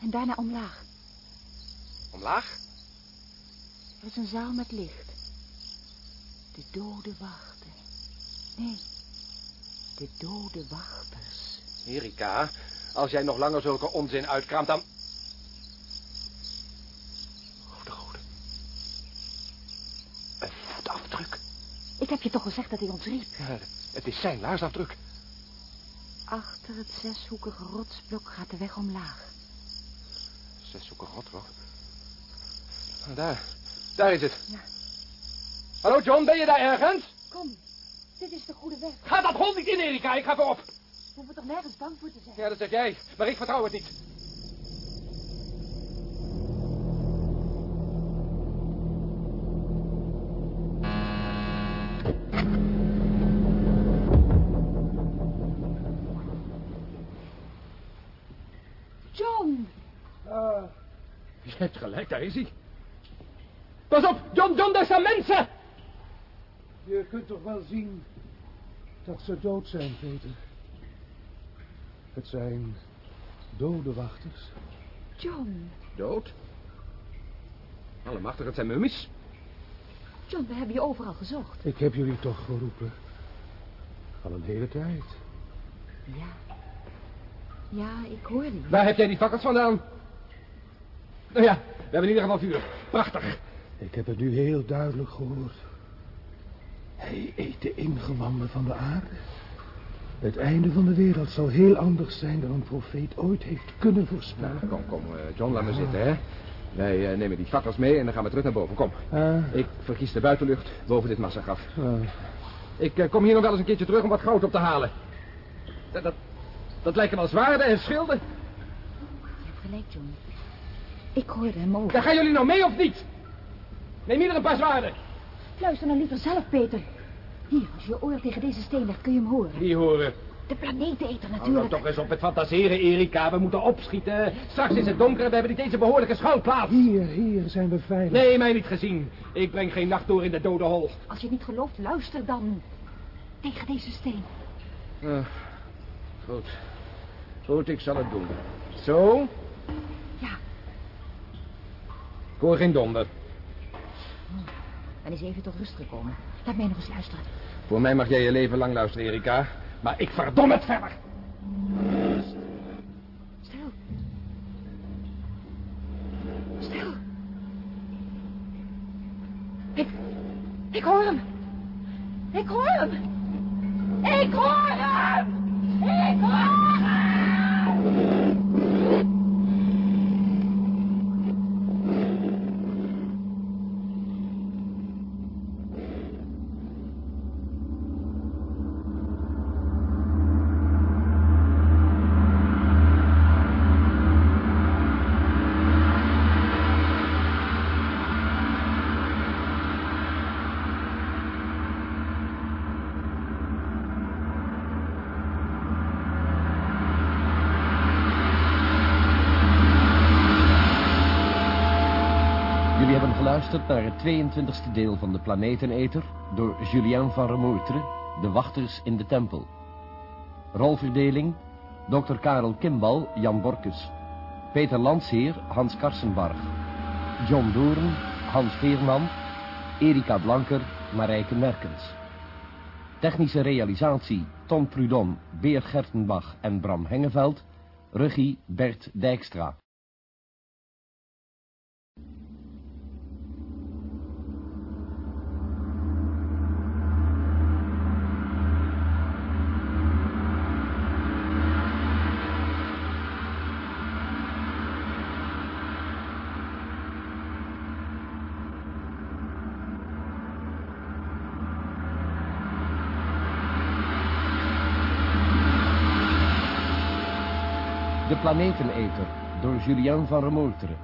En daarna omlaag.
Omlaag?
Er is een zaal met licht. De dode wachten. Nee, de dode wachters.
Erika, als jij nog langer zulke onzin uitkraamt, dan... Oh, de goede. Een voetafdruk.
Ik heb je toch gezegd dat hij ons riep.
Ja, het is zijn laarsafdruk.
Achter het zeshoekige rotsblok gaat de weg omlaag.
Zeshoekig rotrok. Ah, Daar, daar is het.
Ja.
Hallo John, ben je daar ergens?
Kom, dit is de goede weg.
Ga dat hond niet in, Erika. Ik ga voorop.
We hoeven toch nergens bang voor te zijn.
Ja, dat zeg jij. Maar ik vertrouw het niet. Je hebt gelijk, daar is hij. Pas op, John, John, daar staan mensen!
Je kunt toch wel zien dat ze dood zijn, Peter. Het zijn dode wachters.
John,
Dood? Allemachtig, het zijn mummies.
John, we hebben je overal gezocht.
Ik heb jullie toch geroepen. Al een hele tijd.
Ja. Ja, ik hoor je.
Waar heb jij die fakkels vandaan? Nou ja, we hebben in ieder geval vuur. Prachtig.
Ik heb het nu heel duidelijk gehoord. Hij eet de ingewanden van de aarde. Het einde van de wereld zal heel anders zijn dan een profeet ooit heeft kunnen voorspellen.
Kom, kom, eh, John, laat me zitten, hè. Wij eh, nemen die fakkels mee en dan gaan we terug naar boven. Kom.
Ah,
Ik verkies de buitenlucht boven dit massagraf.
ah.
Ik eh, kom hier nog wel eens een keertje terug om wat goud op te halen. Dat, dat, dat lijken wel zwaarden en schilden.
Je hebt gelijk, John. Ik hoorde hem ook.
Daar gaan jullie nou mee of niet? Neem ieder een paar zwaarden.
Luister nou liever zelf, Peter. Hier, als je je oor tegen deze steen legt, kun je hem horen.
Die horen.
De planeteneter
Hou nou
natuurlijk.
toch eens op met fantaseren, Erika. We moeten opschieten. Straks is het donker en we hebben niet eens een behoorlijke schuilplaats.
Hier, hier zijn we veilig.
Nee, mij niet gezien. Ik breng geen nacht door in de dode hol.
Als je niet gelooft, luister dan. Tegen deze steen.
Eh, goed. Goed, ik zal het doen. Zo? Ik hoor geen donder.
Ben eens even tot rust gekomen. Laat mij nog eens luisteren.
Voor mij mag jij je leven lang luisteren, Erika. Maar ik verdom het verder.
Stil. Stil. Ik... Ik hoor hem. Ik hoor hem. Ik hoor hem. Ik hoor hem.
Jullie hebben geluisterd naar het 22e deel van de Planeteneter door Julien van Remoetre, De Wachters in de Tempel. Rolverdeling, Dr. Karel Kimbal, Jan Borkus. Peter Landsheer, Hans Karsenbarg. John Doorn, Hans Veerman. Erika Blanker, Marijke Merkens. Technische realisatie, Tom Prudon, Beer Gertenbach en Bram Hengeveld. Regie, Bert Dijkstra. De Planeteneter door Julien van Remoeteren.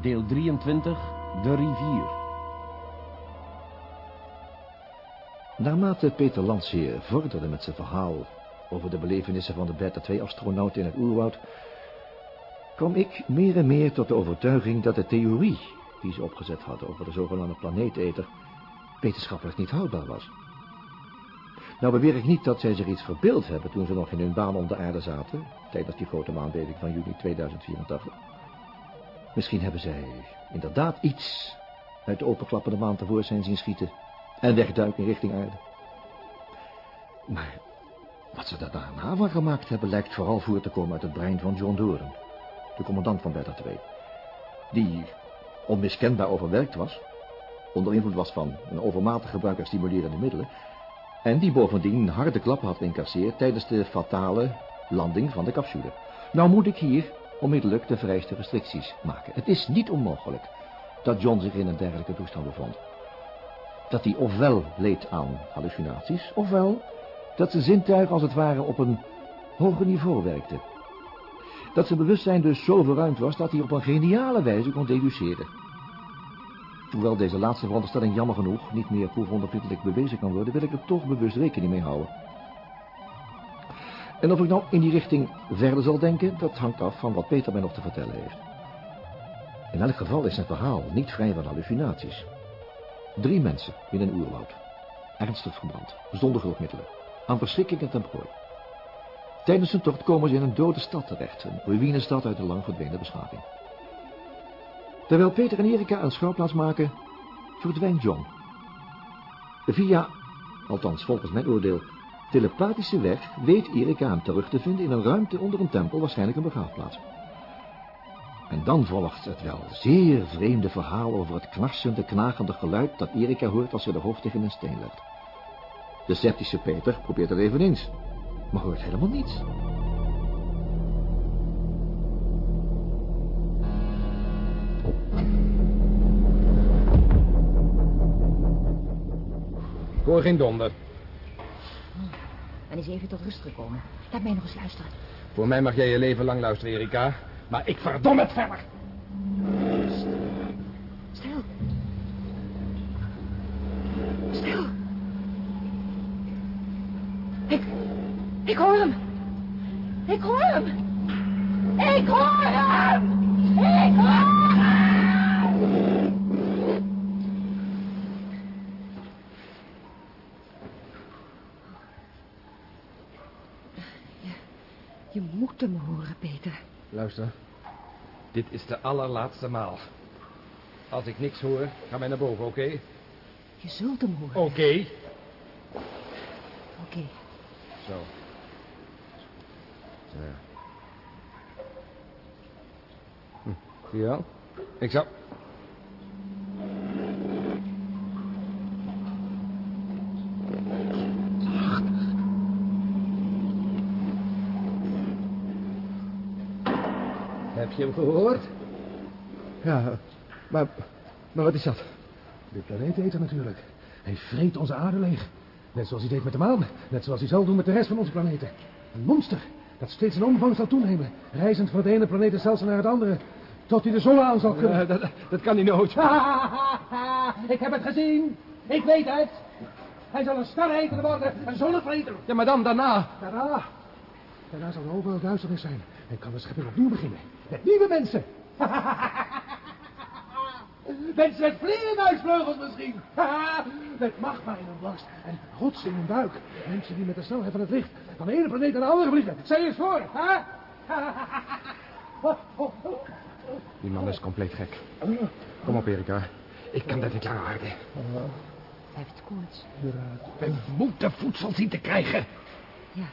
Deel 23, De Rivier.
Naarmate Peter Landsheer vorderde met zijn verhaal over de belevenissen van de Beta 2-astronaut in het oerwoud, kwam ik meer en meer tot de overtuiging dat de theorie die ze opgezet hadden over de zogenaamde planeeteter wetenschappelijk niet houdbaar was. Nou beweer ik niet dat zij zich iets verbeeld hebben toen ze nog in hun baan om de aarde zaten, tijdens die grote maanbeving van juni 2084. Misschien hebben zij inderdaad iets uit de openklappende maan tevoorschijn zien schieten en wegduiken richting aarde. Maar wat ze daar daarna van gemaakt hebben lijkt vooral voor te komen uit het brein van John Doren, de commandant van Beta 2, die onmiskenbaar overwerkt was, onder invloed was van een overmatig gebruik van stimulerende middelen en die bovendien harde klappen had incasseerd tijdens de fatale landing van de capsule. Nou moet ik hier onmiddellijk de vereiste restricties maken. Het is niet onmogelijk dat John zich in een dergelijke toestand bevond. Dat hij ofwel leed aan hallucinaties, ofwel dat zijn zintuigen als het ware op een hoger niveau werkten. Dat zijn bewustzijn dus zo verruimd was dat hij op een geniale wijze kon deduceren. Hoewel deze laatste veronderstelling jammer genoeg niet meer proefondervindelijk bewezen kan worden, wil ik er toch bewust rekening mee houden. En of ik nou in die richting verder zal denken, dat hangt af van wat Peter mij nog te vertellen heeft. In elk geval is zijn verhaal niet vrij van hallucinaties. Drie mensen in een oerwoud. Ernstig verbrand, zonder hulpmiddelen, aan verschrikking en ten prooi. Tijdens hun tocht komen ze in een dode stad terecht, een ruïnestad uit een lang verdwenen beschaving. Terwijl Peter en Erika een schouwplaats maken, verdwijnt John. Via, althans volgens mijn oordeel, telepathische weg weet Erika hem terug te vinden in een ruimte onder een tempel, waarschijnlijk een begraafplaats. En dan volgt het wel zeer vreemde verhaal over het knarsende, knagende geluid dat Erika hoort als ze de hoofd tegen een steen legt. De sceptische Peter probeert het eveneens, maar hoort helemaal niets.
Ik hoor geen donder.
Ben eens even tot rust gekomen. Laat mij nog eens luisteren.
Voor mij mag jij je leven lang luisteren, Erika. Maar ik verdom het verder.
Stil. Stil. Ik... Ik hoor hem. Ik hoor hem. Ik hoor hem. Ik hoor hem. Moet hem horen, Peter.
Luister. Dit is de allerlaatste maal. Als ik niks hoor, ga mij naar boven, oké?
Je zult hem horen.
Oké.
Oké.
Zo. Zo. Hm, zie je wel? Ik zou... Heb je hem gehoord?
Ja, maar, maar wat is dat? De planeeteter natuurlijk. Hij vreet onze aarde leeg. Net zoals hij deed met de maan. Net zoals hij zal doen met de rest van onze planeten. Een monster dat steeds in omvang zal toenemen. Reizend van het ene planeetstelsel naar het andere. Tot hij de zon aan zal kunnen.
Dat, dat kan hij nooit.
Ik heb het gezien. Ik weet het. Hij zal een sterreter worden. Een zonnevreter.
Ja, maar dan daarna.
Daarna. Daarna zal er overal duisternis zijn. En kan de schepping opnieuw beginnen. Met nieuwe mensen. mensen met vleermuisvleugels misschien. met magma in hun borst en rots in hun buik. Mensen die met de snelheid van het licht van de ene planeet naar de andere vliegen. Zij eens voor. hè?
Die man is compleet gek. Kom op, Erika. Ik kan dat niet langer harden.
Hij heeft koorts.
We moeten voedsel zien te krijgen.
Ja.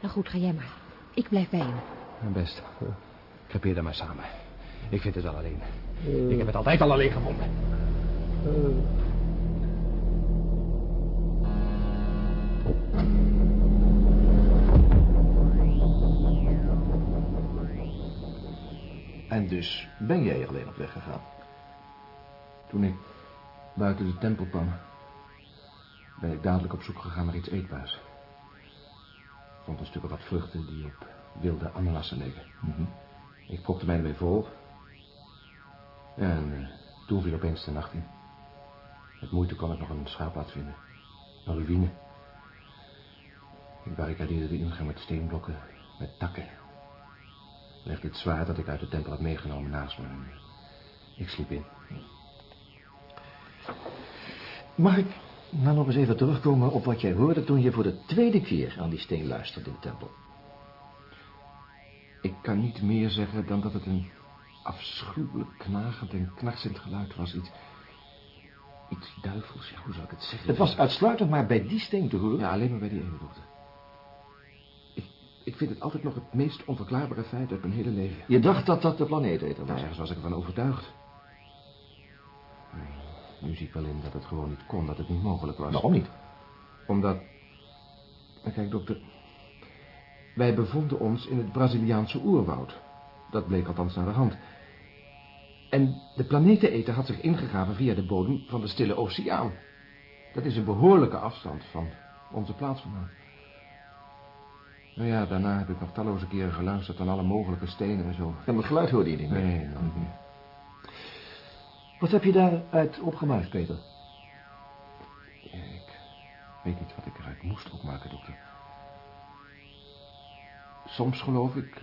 Nou goed, ga jij maar. Ik blijf bij hem.
Best. Crepeer dan maar samen. Ik vind het wel alleen. Ik heb het altijd al alleen gevonden.
En dus ben jij alleen op weg gegaan?
Toen ik buiten de tempel kwam, ben ik dadelijk op zoek gegaan naar iets eetbaars. Ik vond een stuk of wat vruchten die op wilde ananassen leken.
Mhm.
Ik propte mij ermee vol. En eh, toen viel opeens de nacht in. Met moeite kon ik nog een schuilplaats vinden. Een ruïne. Ik barricadeerde de ingang met steenblokken, met takken. Legde het zwaard dat ik uit de tempel had meegenomen naast me. en Ik sliep in.
Mag ik nou nog eens even terugkomen op wat jij hoorde toen je voor de tweede keer aan die steen luisterde in de tempel?
Ik kan niet meer zeggen dan dat het een afschuwelijk knagend en knarsend geluid was. Iets, iets duivels, ja, hoe zou ik het zeggen?
Het was uitsluitend maar bij die steen te horen?
Ja, alleen maar bij die ene dochter. Ik, ik vind het altijd nog het meest onverklaarbare feit uit mijn hele leven.
Je dacht dat dat de planeeteter was?
Nou, ergens was ik ervan overtuigd. Nu zie ik wel in dat het gewoon niet kon, dat het niet mogelijk was.
Waarom niet?
Omdat... Kijk, dokter... Wij bevonden ons in het Braziliaanse oerwoud. Dat bleek althans naar de hand. En de planeteneter had zich ingegraven via de bodem van de Stille Oceaan. Dat is een behoorlijke afstand van onze plaats vandaan. Nou ja, daarna heb ik nog talloze keren geluisterd aan alle mogelijke stenen en zo.
En het geluid hoorde je niet meer?
Nee, nooit meer.
Wat heb je daaruit opgemaakt, Peter?
Ja, ik weet niet wat ik eruit moest opmaken, dokter. Soms geloof ik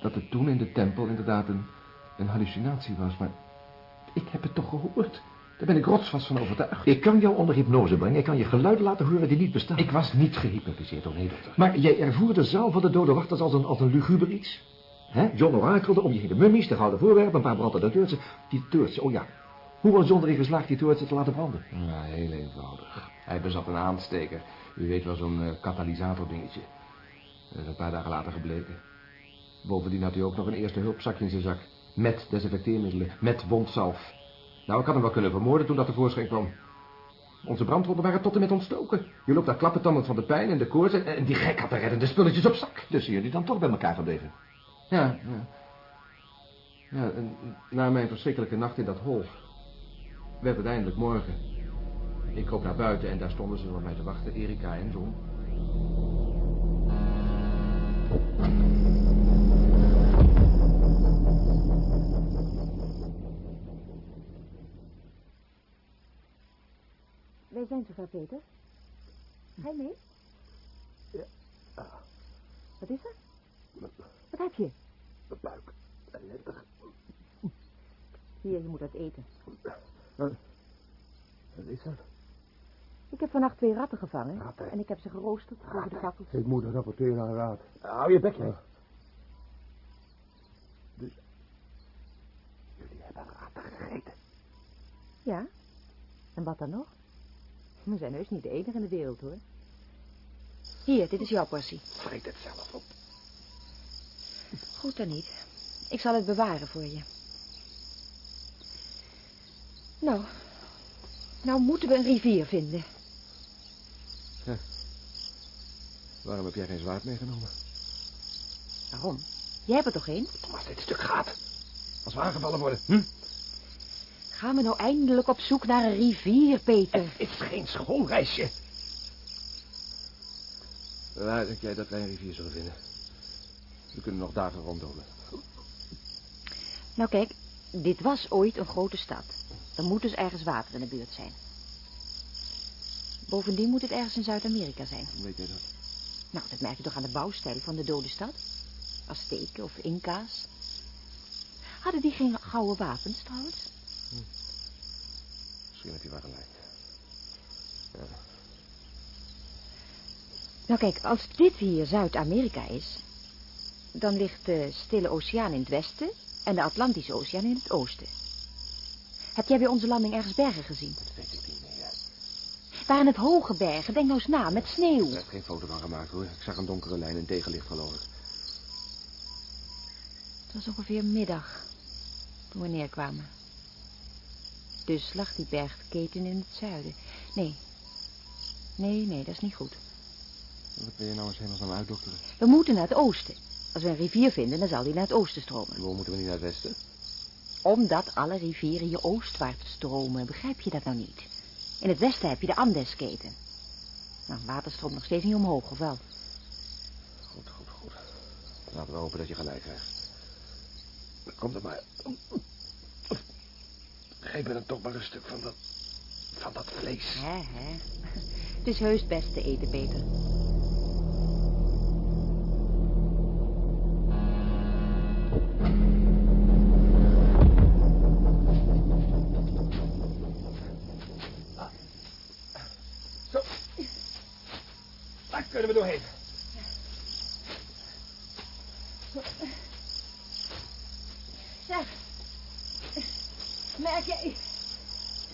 dat het toen in de tempel inderdaad een, een hallucinatie was, maar ik heb het toch gehoord. Daar ben ik rotsvast van overtuigd.
Ik kan jou onder hypnose brengen. Ik kan je geluiden laten horen die niet bestaan.
Ik was niet gehypnotiseerd, oh nee, dokter.
Maar jij ervoer de zaal van de dode wachters als een, als een luguber iets? Hè? John orakelde om je heen de mummies, de gouden voorwerpen, een paar brandende toortsen. Die toortsen, oh ja. Hoe was John erin geslaagd die toortsen te laten branden?
Ja, heel eenvoudig. Hij bezat een aansteker. U weet wel, zo'n uh, katalysatordingetje. Dat is een paar dagen later gebleken. Bovendien had hij ook nog een eerste hulpzakje in zijn zak. Met desinfecteermiddelen, met wondzalf. Nou, ik had hem wel kunnen vermoorden toen dat tevoorschijn kwam. Onze brandwonden waren tot en met ontstoken. Je loopt daar klappetandend van de pijn en de koorts... En, die gek had de reddende spulletjes op zak.
Dus zijn jullie dan toch bij elkaar gebleven?
Ja, ja. Ja, na mijn verschrikkelijke nacht in dat hol... werd het eindelijk morgen. Ik kroop naar buiten en daar stonden ze op mij te wachten, Erika en John.
Wij zijn zover, Peter. Ga je mee? Wat is er? Wat heb je?
Mijn buik. Ellendig.
Hier, je moet dat eten.
Wat is er?
Ik heb vannacht twee ratten gevangen.
Ratten?
En ik heb ze geroosterd over de fakkels.
Ik moet het rapporteren aan raad. Hou je bekje. Dus... Jullie hebben ratten gegeten.
Ja. En wat dan nog? We zijn heus niet de enige in de wereld, hoor. Hier, dit is jouw portie.
Vreet het zelf op.
Goed dan niet. Ik zal het bewaren voor je. Nou, nou moeten we een rivier vinden.
Waarom heb jij geen zwaard meegenomen?
Waarom? Jij hebt er toch één?
Maar dit stuk gaat. Als we aangevallen worden. Hm?
Gaan we nou eindelijk op zoek naar een rivier, Peter?
Het is geen schoolreisje.
Waar denk jij dat wij een rivier zullen vinden? We kunnen nog dagen ronddolen.
Nou kijk, dit was ooit een grote stad. Er moet dus ergens water in de buurt zijn. Bovendien moet het ergens in Zuid-Amerika zijn.
Hoe weet jij dat?
Nou, dat merk je toch aan de bouwstijl van de dode stad? Azteken of Inca's. Hadden die geen gouden wapens trouwens?
Misschien heb je wel gelijk. Ja.
Nou kijk, als dit hier Zuid-Amerika is... dan ligt de Stille Oceaan in het westen... en de Atlantische Oceaan in het oosten. Heb jij bij onze landing ergens bergen gezien?
Dat weet ik.
Waren het hoge bergen? Denk nou eens na, met sneeuw.
Ik heb geen foto van gemaakt hoor. Ik zag een donkere lijn in tegenlicht geloof ik.
Het was ongeveer middag toen we neerkwamen. Dus lag die bergketen in het zuiden. Nee, nee, nee, dat is niet goed.
Wat ben je nou eens helemaal van uitdokteren?
We moeten naar het oosten. Als we een rivier vinden, dan zal die naar het oosten stromen.
Waarom moeten we niet naar het westen?
Omdat alle rivieren je oostwaarts stromen. Begrijp je dat nou niet? In het westen heb je de Andesketen. Nou, water stroomt nog steeds niet omhoog, of wel?
Goed, goed, goed. Laten we hopen dat je gelijk krijgt. Komt er maar.
Geef me dan toch maar een stuk van dat... van dat vlees.
Hè, hè. Het is heus best te eten, Peter.
Kunnen we doorheen.
Zeg. Merk jij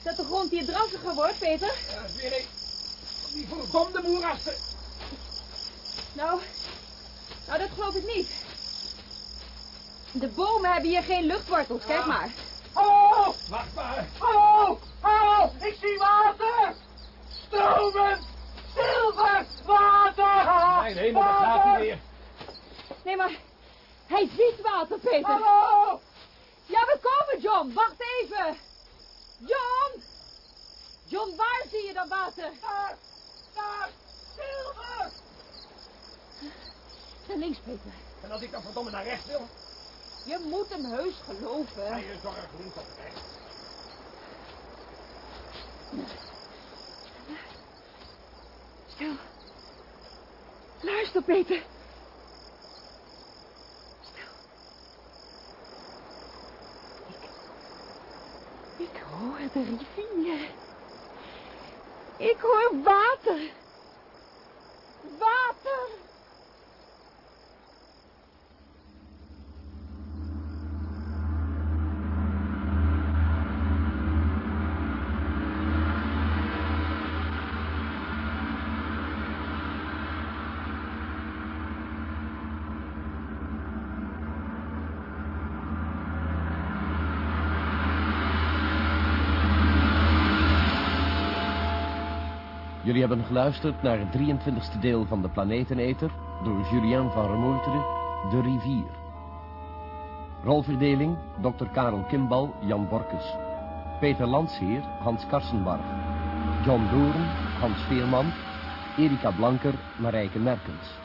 dat de grond hier drassiger wordt, Peter?
Ja, dat weer een van die verdomde moerassen.
Nou, nou, dat geloof ik niet. De bomen hebben hier geen luchtwortels, kijk maar.
Oh, wacht maar. Oh, oh, ik zie water. Stromen, water.
Mijn hemel, daar gaat hij weer.
Nee, maar hij ziet water, Peter.
Hallo.
Ja, we komen, John. Wacht even. John! John, waar zie je dat water?
Daar, daar, zilver.
Naar links, Peter.
En als ik dan verdomme naar rechts wil?
Je moet hem heus geloven.
Hij is erg links op rechts.
Stil. Luister, Peter. Stil. Ik... Ik hoor de rivier. Ik hoor water. Water.
Jullie hebben geluisterd naar het 23e deel van de Planeteneter door Julien van Remoeteren, De Rivier. Rolverdeling, Dr. Karel Kimbal, Jan Borkes. Peter Landsheer, Hans Karsenbarg. John Doorn, Hans Veerman. Erika Blanker, Marijke Merkens.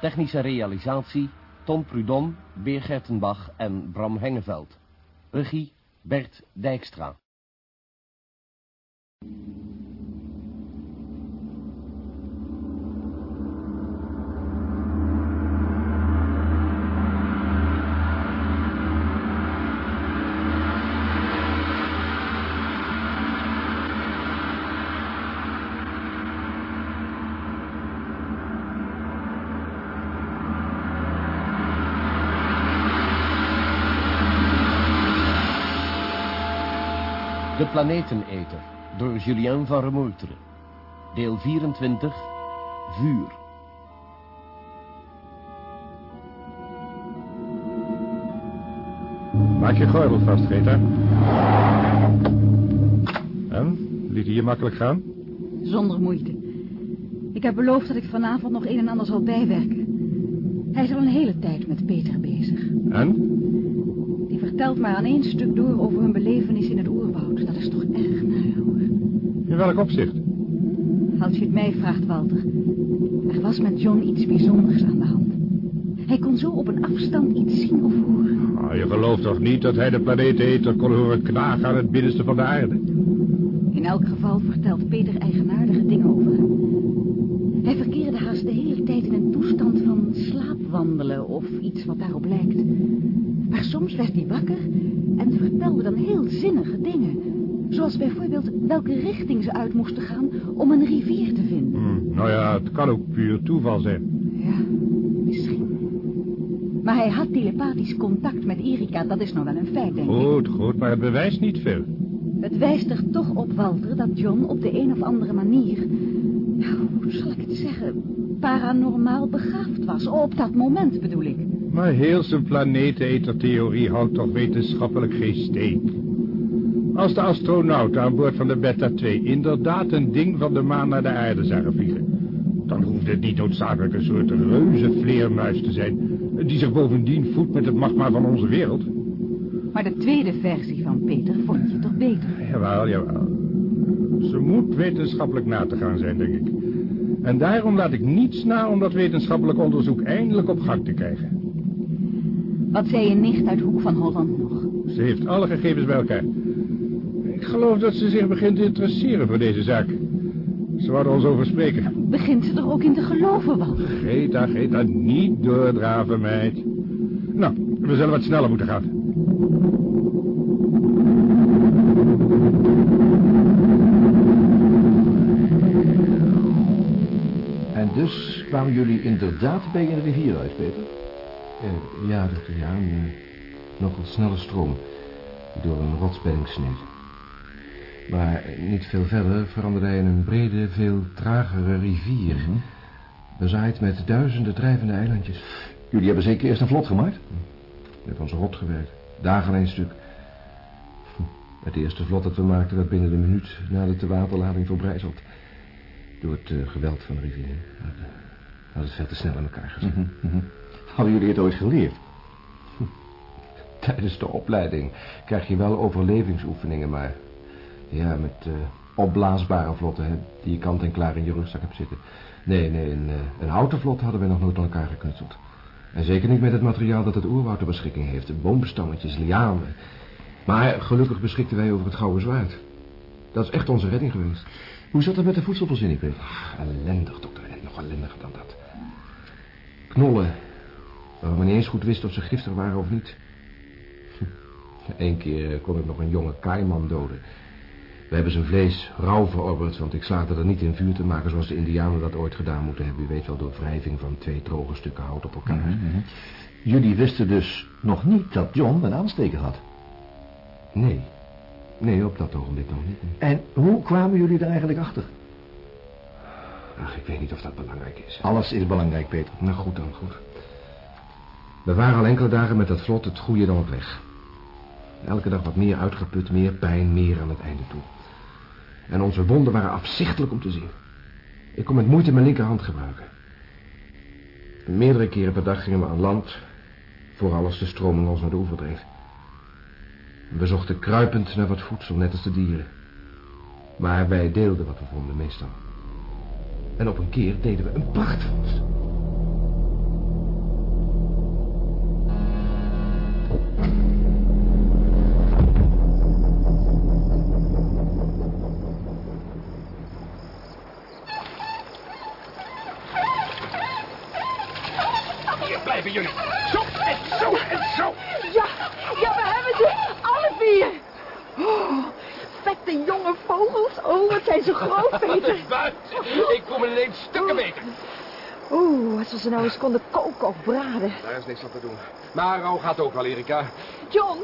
Technische realisatie, Tom Prudon, Beer Gertenbach en Bram Hengeveld. Regie, Bert Dijkstra. Planeteneter door Julien van Remoeteren. Deel 24, Vuur.
Maak je gordel vast, Greta. En? Liet hij je makkelijk gaan?
Zonder moeite. Ik heb beloofd dat ik vanavond nog een en ander zal bijwerken. Hij is al een hele tijd met Peter bezig.
En?
Die vertelt maar aan één stuk door over hun belevenis in het oerwoud. Dat is toch erg naar, hoor.
In welk opzicht?
Als je het mij vraagt, Walter. Er was met John iets bijzonders aan de hand. Hij kon zo op een afstand iets zien of horen.
Oh, je gelooft toch niet dat hij de planeeteter kon horen knagen aan het binnenste van de aarde?
In elk geval vertelt Peter eigenaardige dingen over hem. Hij verkeerde haast de hele tijd in een toestand van slaapwandelen of iets wat daarop lijkt. Maar soms werd hij wakker en vertelde dan heel zinnige dingen. Zoals bijvoorbeeld welke richting ze uit moesten gaan om een rivier te vinden.
Hm, nou ja, het kan ook puur toeval zijn.
Ja, misschien. Maar hij had telepathisch contact met Erika, dat is nou wel een feit, denk ik.
Goed, goed, maar het bewijst niet veel.
Het wijst er toch op, Walter, dat John op de een of andere manier... Nou, hoe zal ik het zeggen? Paranormaal begaafd was. Op dat moment bedoel ik.
Maar heel zijn planeeteter-theorie houdt toch wetenschappelijk geen steek. Als de astronauten aan boord van de Beta 2 inderdaad een ding van de maan naar de aarde zagen vliegen... dan hoeft het niet noodzakelijk een soort reuzenvleermuis te zijn... die zich bovendien voedt met het magma van onze wereld.
Maar de tweede versie van Peter vond je toch beter?
Jawel, jawel. Ze moet wetenschappelijk na te gaan zijn, denk ik. En daarom laat ik niets na om dat wetenschappelijk onderzoek eindelijk op gang te krijgen.
Wat zei je nicht uit Hoek van Holland nog?
Ze heeft alle gegevens bij elkaar. Ik geloof dat ze zich begint te interesseren voor deze zaak. Ze wouden ons over spreken.
Begint ze er ook in te geloven, Walter?
Greta, Greta, niet doordraven, meid. Nou, we zullen wat sneller moeten gaan.
En dus kwamen jullie inderdaad bij een rivier uit, Peter?
Eh, ja, dokter, ja, een uh, nogal snelle stroom die door een rotsbedding sneed. Maar niet veel verder veranderde hij in een brede, veel tragere rivier.
Mhm.
Bezaaid met duizenden drijvende eilandjes.
Jullie hebben zeker eerst een vlot gemaakt?
Met ons rot gewerkt. Dagen een stuk. Hm, Het eerste vlot dat we maakten werd binnen de minuut nadat de waterlading verbrijzeld. Door het eh, geweld van de rivier. We hadden- hadden het veel te snel in elkaar gezet.
Mhm, mhm. Hadden jullie het ooit geleerd?
Tijdens de opleiding krijg je wel overlevingsoefeningen, maar... Ja, met eh, opblaasbare vlotten, hè, die je kant en klaar in je rugzak hebt zitten. Nee, nee, een, eh, een houten vlot hadden we nog nooit aan elkaar geknutseld. En zeker niet met het materiaal dat het oerwoud ter beschikking heeft. Boomstammetjes, lianen. Maar gelukkig beschikten wij over het gouden zwaard. Dat is echt onze redding geweest.
Hoe zat het met de voedselvoorziening, Peter?
Ellendig, dokter. En nog ellendiger dan dat. Knollen. Waarvan we niet eens goed wisten of ze giftig waren of niet. Eén keer kon ik nog een jonge kaiman doden. We hebben zijn vlees rauw verorberd, want ik slaagde er niet in vuur te maken... zoals de indianen dat ooit gedaan moeten hebben. U weet wel, door wrijving van twee droge stukken hout op elkaar.
Mhm, Jullie wisten dus nog niet dat John een aansteker had.
Nee. Nee, op dat ogenblik nog niet.
En hoe kwamen jullie er eigenlijk achter?
Ach, ik weet niet of dat belangrijk is.
Alles is belangrijk, Peter.
Nou goed dan, goed. We waren al enkele dagen met dat vlot het goede dan op weg. Elke dag wat meer uitgeput, meer pijn, meer aan het einde toe. En onze wonden waren afzichtelijk om te zien. Ik kon met moeite mijn linkerhand gebruiken. Meerdere keren per dag gingen we aan land... vooral als de stroming ons naar de oever dreef. We zochten kruipend naar wat voedsel, net als de dieren. Maar wij deelden wat we vonden, meestal. En op een keer deden we een prachtvondst.
Niks aan te doen. Maar rauw gaat ook wel, Erika.
John,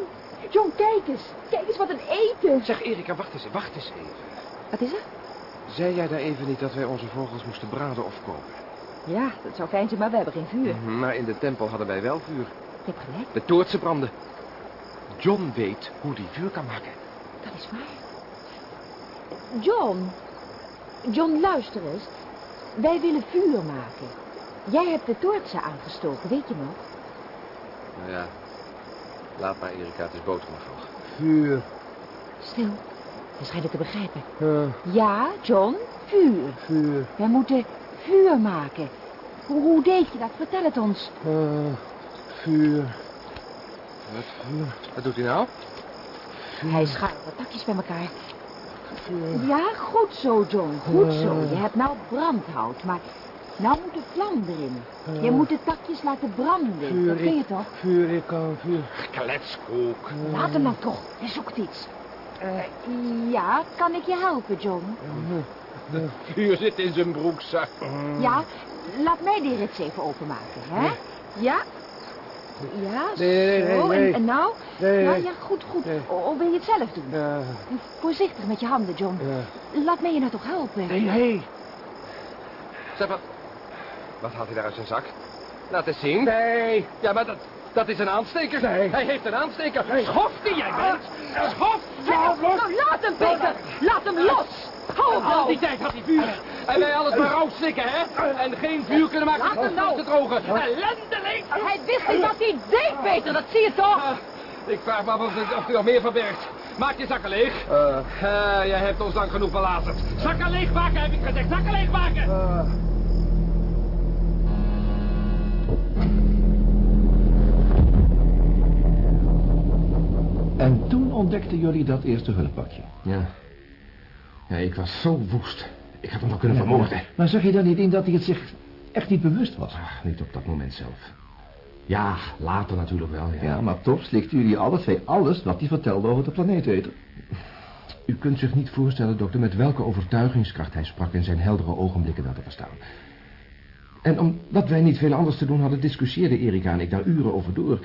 John, kijk eens. Kijk eens wat een eten.
Zeg, Erika, wacht eens, wacht eens even.
Wat is er?
Zei jij daar even niet dat wij onze vogels moesten braden of koken?
Ja, dat zou fijn zijn, maar we hebben geen vuur.
Maar in de tempel hadden wij wel vuur.
Je hebt gelijk,
De toortsen brandden. John weet hoe die vuur kan maken.
dat is waar. John. John, luister eens. Wij willen vuur maken. Jij hebt de toortsen aangestoken, weet je nog?
Nou ja, laat maar Erika, het is boterhamvog.
Vuur.
Stil. We schijnen te begrijpen.
Ja,
Ja, John, vuur.
vuur.
Wij moeten vuur maken. Hoe, hoe deed je dat? Vertel het ons.
Ah, vuur.
Wat, wat doet hij nou?
Hij schuift wat takjes bij elkaar.
Vuur.
Ja, goed zo, John. Goed zo.
Ah.
Je hebt nou brandhout, maar nou moet de vlam erin. Je moet de takjes laten branden.
Vuur,
dat kun je
ik-
toch?
Vuur, ik kan vuur.
Kletskoek.
Laat hem dan toch. Hij zoekt iets. Eh, ja, kan ik je helpen, John?
Vuur zit in zijn broekzak.
Ja, laat mij die rits even openmaken, hè? Ja? Ja,
Nee, nee, nee,
zo.
nee.
En, en nou?
Nee,
ja, goed, goed.
Nee.
Of wil je het zelf doen?
Ja,
Voorzichtig met je handen, John.
ja.
Laat mij je nou toch helpen?
Nee, nee. Zeg, wat... Wat haalt hij daar uit zijn zak? Laat eens zien.
Nee.
Ja, maar dat, dat is een aansteker.
Nee.
Hij heeft een aansteker. Schof die jij bent. Schof.
Nou, laat hem, Peter! Laat hem los! Hou hem
Al
nou!
die tijd had hij vuur. En wij alles maar rauw slikken, hè? En geen vuur kunnen maken
Laat hem nou.
te drogen. Ellendeling.
Hij wist niet wat hij deed, Peter, dat zie je toch?
Ah, Ik vraag me af of, of u nog meer verbergt. Maak je zakken leeg.
Uh,
Eh, jij hebt ons lang genoeg belazerd. Zakken leeg maken, heb ik gezegd. Zakken leeg maken.
En toen ontdekten jullie dat eerste hulppakje.
Ja. Ja, ik was zo woest. Ik had hem wel kunnen vermoorden.
Maar zag je dan niet in dat hij het zich echt niet bewust was?
Ach, niet op dat moment zelf. Ja, later natuurlijk wel, ja.
Ja, maar toch slikten jullie alle twee alles wat hij vertelde over de planeeteter.
U kunt zich niet voorstellen, dokter, met welke overtuigingskracht hij sprak in zijn heldere ogenblikken dat te verstaan. En omdat wij niet veel anders te doen hadden, discussieerden Erika en ik daar uren over door.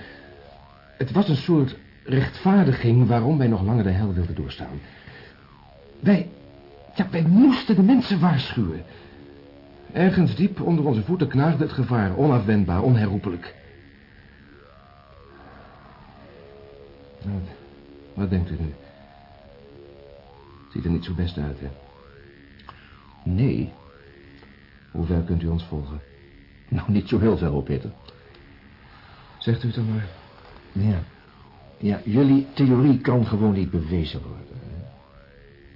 Het was een soort rechtvaardiging waarom wij nog langer de hel wilden doorstaan. Wij, ja, wij moesten de mensen waarschuwen. Ergens diep onder onze voeten knaagde het gevaar, onafwendbaar, onherroepelijk. Wat, wat denkt u nu? Ziet er niet zo best uit, hè?
Nee.
Hoe ver kunt u ons volgen?
Nou, niet zo heel op, Peter.
Zegt u het dan maar.
Ja. Ja, jullie theorie kan gewoon niet bewezen worden.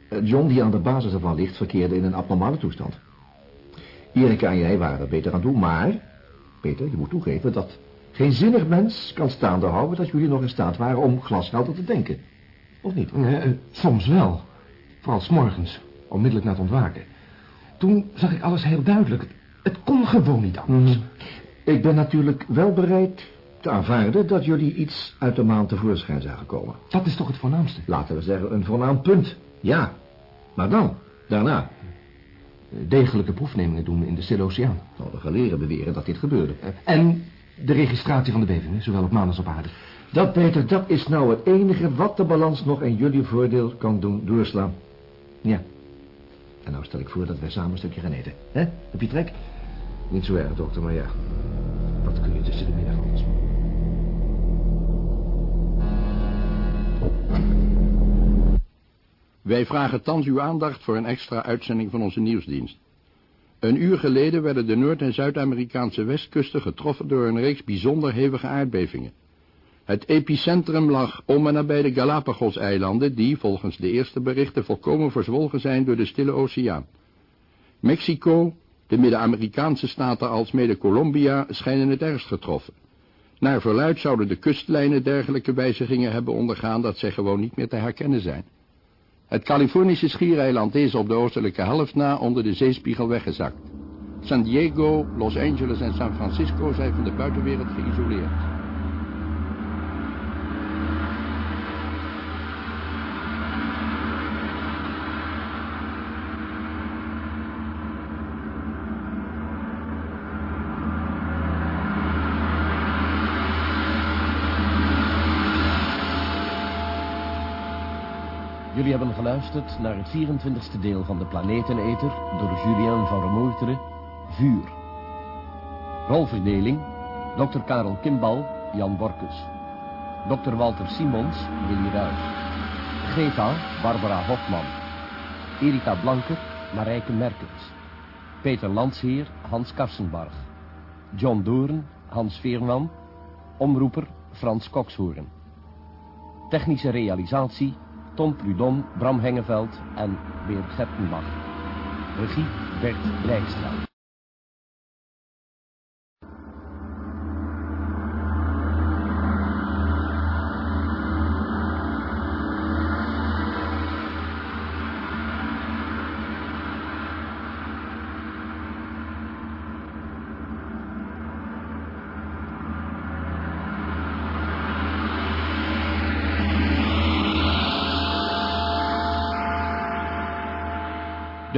Eh, John, die aan de basis ervan ligt, verkeerde in een abnormale toestand. Erika en jij waren er beter aan toe, maar... Peter, je moet toegeven dat geen zinnig mens kan staande houden... dat jullie nog in staat waren om glashelder te denken. Of niet?
Nee, eh, soms wel. Vooral 's morgens, onmiddellijk na het ontwaken. Toen zag ik alles heel duidelijk. Het, kon gewoon niet anders.
Mhm. Ik ben natuurlijk wel bereid te aanvaarden dat jullie iets uit de maan tevoorschijn zagen komen.
Dat is toch het voornaamste?
Laten we zeggen, een voornaam punt. Ja. Maar dan, daarna.
Degelijke proefnemingen doen in de Stille Oceaan.
Nou, de galeren beweren dat dit gebeurde.
Eh, En de registratie van de bevingen, zowel op maan als op aarde.
Dat, Peter, dat is nou het enige wat de balans nog in jullie voordeel kan doen doorslaan. Ja. En nou stel ik voor dat wij samen een stukje gaan eten. hè? Heb je trek?
Niet zo erg, dokter, maar ja. Wat kun je tussen de middag anders?
Wij vragen thans uw aandacht voor een extra uitzending van onze nieuwsdienst. Een uur geleden werden de Noord- en Zuid-Amerikaanse westkusten getroffen door een reeks bijzonder hevige aardbevingen. Het epicentrum lag om en nabij de Galapagos-eilanden, die volgens de eerste berichten volkomen verzwolgen zijn door de Stille Oceaan. Mexico, de Midden-Amerikaanse staten alsmede Colombia schijnen het ergst getroffen. Naar verluid zouden de kustlijnen dergelijke wijzigingen hebben ondergaan dat zij gewoon niet meer te herkennen zijn. Het Californische schiereiland is op de oostelijke helft na onder de zeespiegel weggezakt. San Diego, Los Angeles en San Francisco zijn van de buitenwereld geïsoleerd.
Jullie hebben geluisterd naar het 24e deel van de Planeteneter door Julien van Remoerteren, Vuur. Rolverdeling, Dr. Karel Kimbal, Jan Borkus. Dr. Walter Simons, Willy Ruijs. Greta, Barbara Hofman. Erika Blanker, Marijke Merkens. Peter Landsheer, Hans Karsenbarg. John Doorn, Hans Veerman. Omroeper, Frans Kokshoorn. Technische realisatie, Tom Prudon, Bram Hengeveld en Beert Gertenbach. Regie, Bert Dijkstra.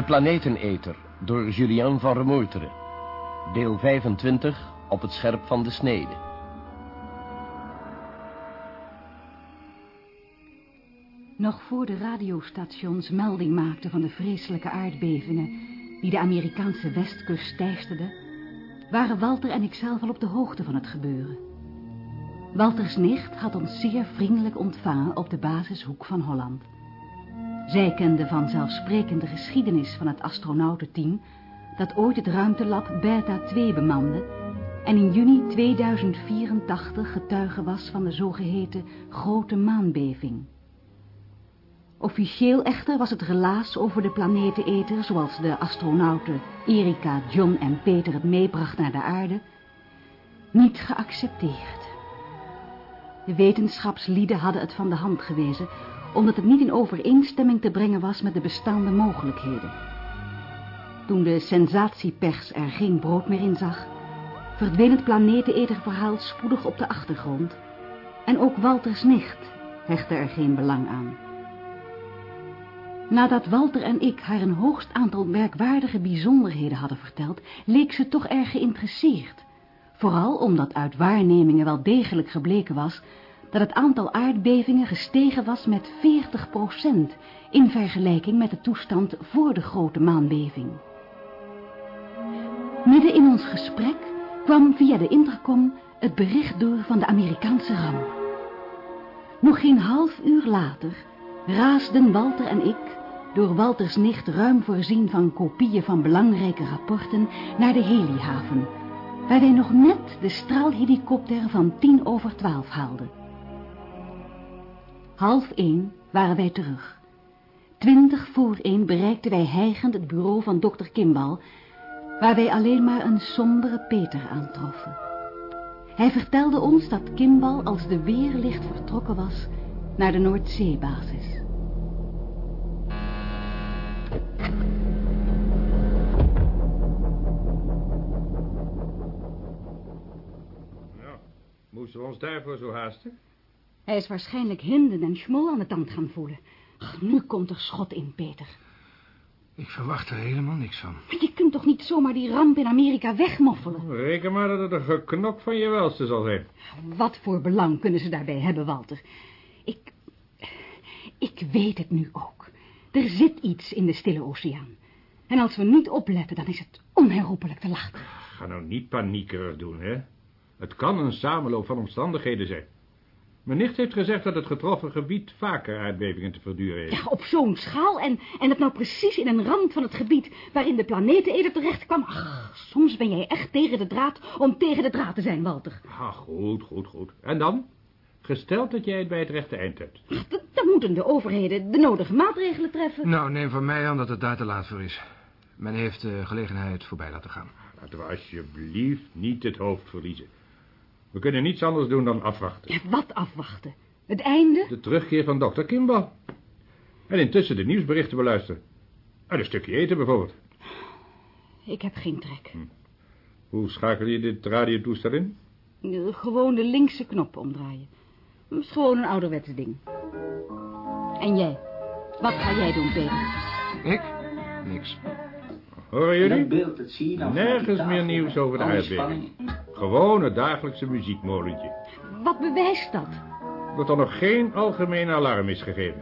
Planeteneter door Julien van Remoeteren. Deel 25 op het scherp van de snede.
Nog voor de radiostations melding maakten van de vreselijke aardbevingen die de Amerikaanse westkust teisterden, waren Walter en ikzelf al op de hoogte van het gebeuren. Walters nicht had ons zeer vriendelijk ontvangen op de basishoek van Holland. Zij kende de geschiedenis van het astronautenteam dat ooit het ruimtelab Beta 2 bemande en in juni 2084 getuige was van de zogeheten grote maanbeving. Officieel echter was het relaas over de planeteneter, zoals de astronauten Erika, John en Peter het meebracht naar de aarde, niet geaccepteerd. De wetenschapslieden hadden het van de hand gewezen, omdat het niet in overeenstemming te brengen was met de bestaande mogelijkheden. Toen de sensatiepers er geen brood meer in zag, verdween het planeteneterverhaal spoedig op de achtergrond en ook Walters nicht hechtte er geen belang aan. Nadat Walter en ik haar een hoogst aantal merkwaardige bijzonderheden hadden verteld, leek ze toch erg geïnteresseerd. Vooral omdat uit waarnemingen wel degelijk gebleken was dat het aantal aardbevingen gestegen was met 40% in vergelijking met de toestand voor de grote maanbeving. Midden in ons gesprek kwam via de intercom het bericht door van de Amerikaanse ramp. Nog geen half uur later raasden Walter en ik, door Walters nicht ruim voorzien van kopieën van belangrijke rapporten, naar de helihaven, waar wij nog net de straalhelikopter van tien over twaalf haalden. Half één waren wij terug. Twintig voor één bereikten wij hijgend het bureau van dokter Kimball, waar wij alleen maar een sombere Peter aantroffen. Hij vertelde ons dat Kimball als de weerlicht vertrokken was naar de Noordzeebasis.
Nou, moesten we ons daarvoor zo haasten?
Hij is waarschijnlijk hinden en schmol aan de tand gaan voelen. Ach, nu komt er schot in, Peter.
Ik verwacht er helemaal niks van.
Maar je kunt toch niet zomaar die ramp in Amerika wegmoffelen?
Reken maar dat het een geknok van je welste zal zijn.
Wat voor belang kunnen ze daarbij hebben, Walter? Ik... Ik weet het nu ook. Er zit iets in de stille oceaan. En als we niet opletten, dan is het onherroepelijk te laat.
Ga nou niet paniekerig doen, hè. Het kan een samenloop van omstandigheden zijn. Mijn nicht heeft gezegd dat het getroffen gebied vaker aardbevingen te verduren heeft.
Ja, op zo'n schaal en, en het nou precies in een rand van het gebied waarin de planeteneter terecht kwam. Ach, soms ben jij echt tegen de draad om tegen de draad te zijn, Walter.
Ah, goed, goed, goed. En dan? Gesteld dat jij het bij het rechte eind hebt.
D dan moeten de overheden de nodige maatregelen treffen.
Nou, neem van mij aan dat het daar te laat voor is. Men heeft de gelegenheid voorbij laten gaan.
Laten we alsjeblieft niet het hoofd verliezen. We kunnen niets anders doen dan afwachten.
Ja, wat afwachten? Het einde?
De terugkeer van dokter Kimball. En intussen de nieuwsberichten beluisteren. En een stukje eten bijvoorbeeld.
Ik heb geen trek.
Hm. Hoe schakel je dit radiotoestel in?
Gewoon de linkse knop omdraaien. Het is gewoon een ouderwetse ding. En jij? Wat ga jij doen, Peter?
Ik? Niks.
Horen jullie? Nergens meer nieuws over de aardbeving. Gewoon het dagelijkse muziekmolentje.
Wat bewijst dat?
Dat er nog geen algemeen alarm is gegeven.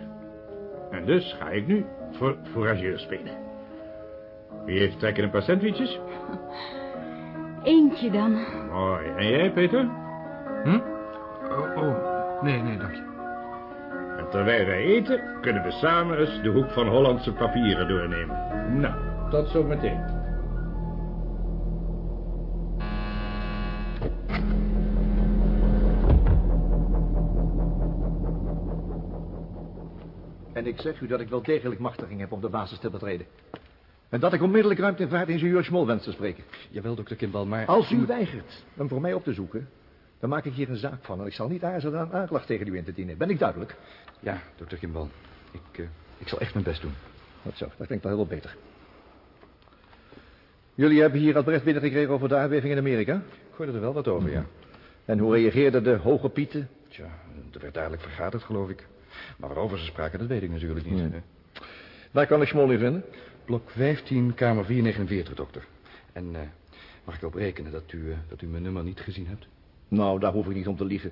En dus ga ik nu voor fourageur spelen. Wie heeft trek in een paar sandwiches?
Eentje dan.
Mooi. En jij, Peter? Hm?
Oh, oh. nee, nee, dank je.
En terwijl wij eten, kunnen we samen eens de hoek van Hollandse papieren doornemen. Nou, tot zometeen.
En ik zeg u dat ik wel degelijk machtiging heb om de basis te betreden. En dat ik onmiddellijk ruimtevaartingenieur Schmol wens te spreken.
Jawel, dokter Kimball, maar...
Als u weigert hem voor mij op te zoeken, dan maak ik hier een zaak van. En ik zal niet aarzelen een aanklacht tegen u in te dienen. Ben ik duidelijk?
Ja, dokter Kimball. Ik, uh, ik zal echt mijn best doen.
Dat zo, dat klinkt wel heel beter. Jullie hebben hier het bericht binnengekregen over de aardbeving in Amerika?
Ik hoorde er wel wat over, ja.
En hoe reageerden de hoge pieten?
Tja, er werd dadelijk vergaderd, geloof ik. Maar waarover ze spraken, dat weet ik natuurlijk niet.
Nee. Waar kan ik Schmol nu vinden?
Blok 15, kamer 449, dokter. En uh, mag ik op rekenen dat u, uh, dat u mijn nummer niet gezien hebt?
Nou, daar hoef ik niet om te liegen.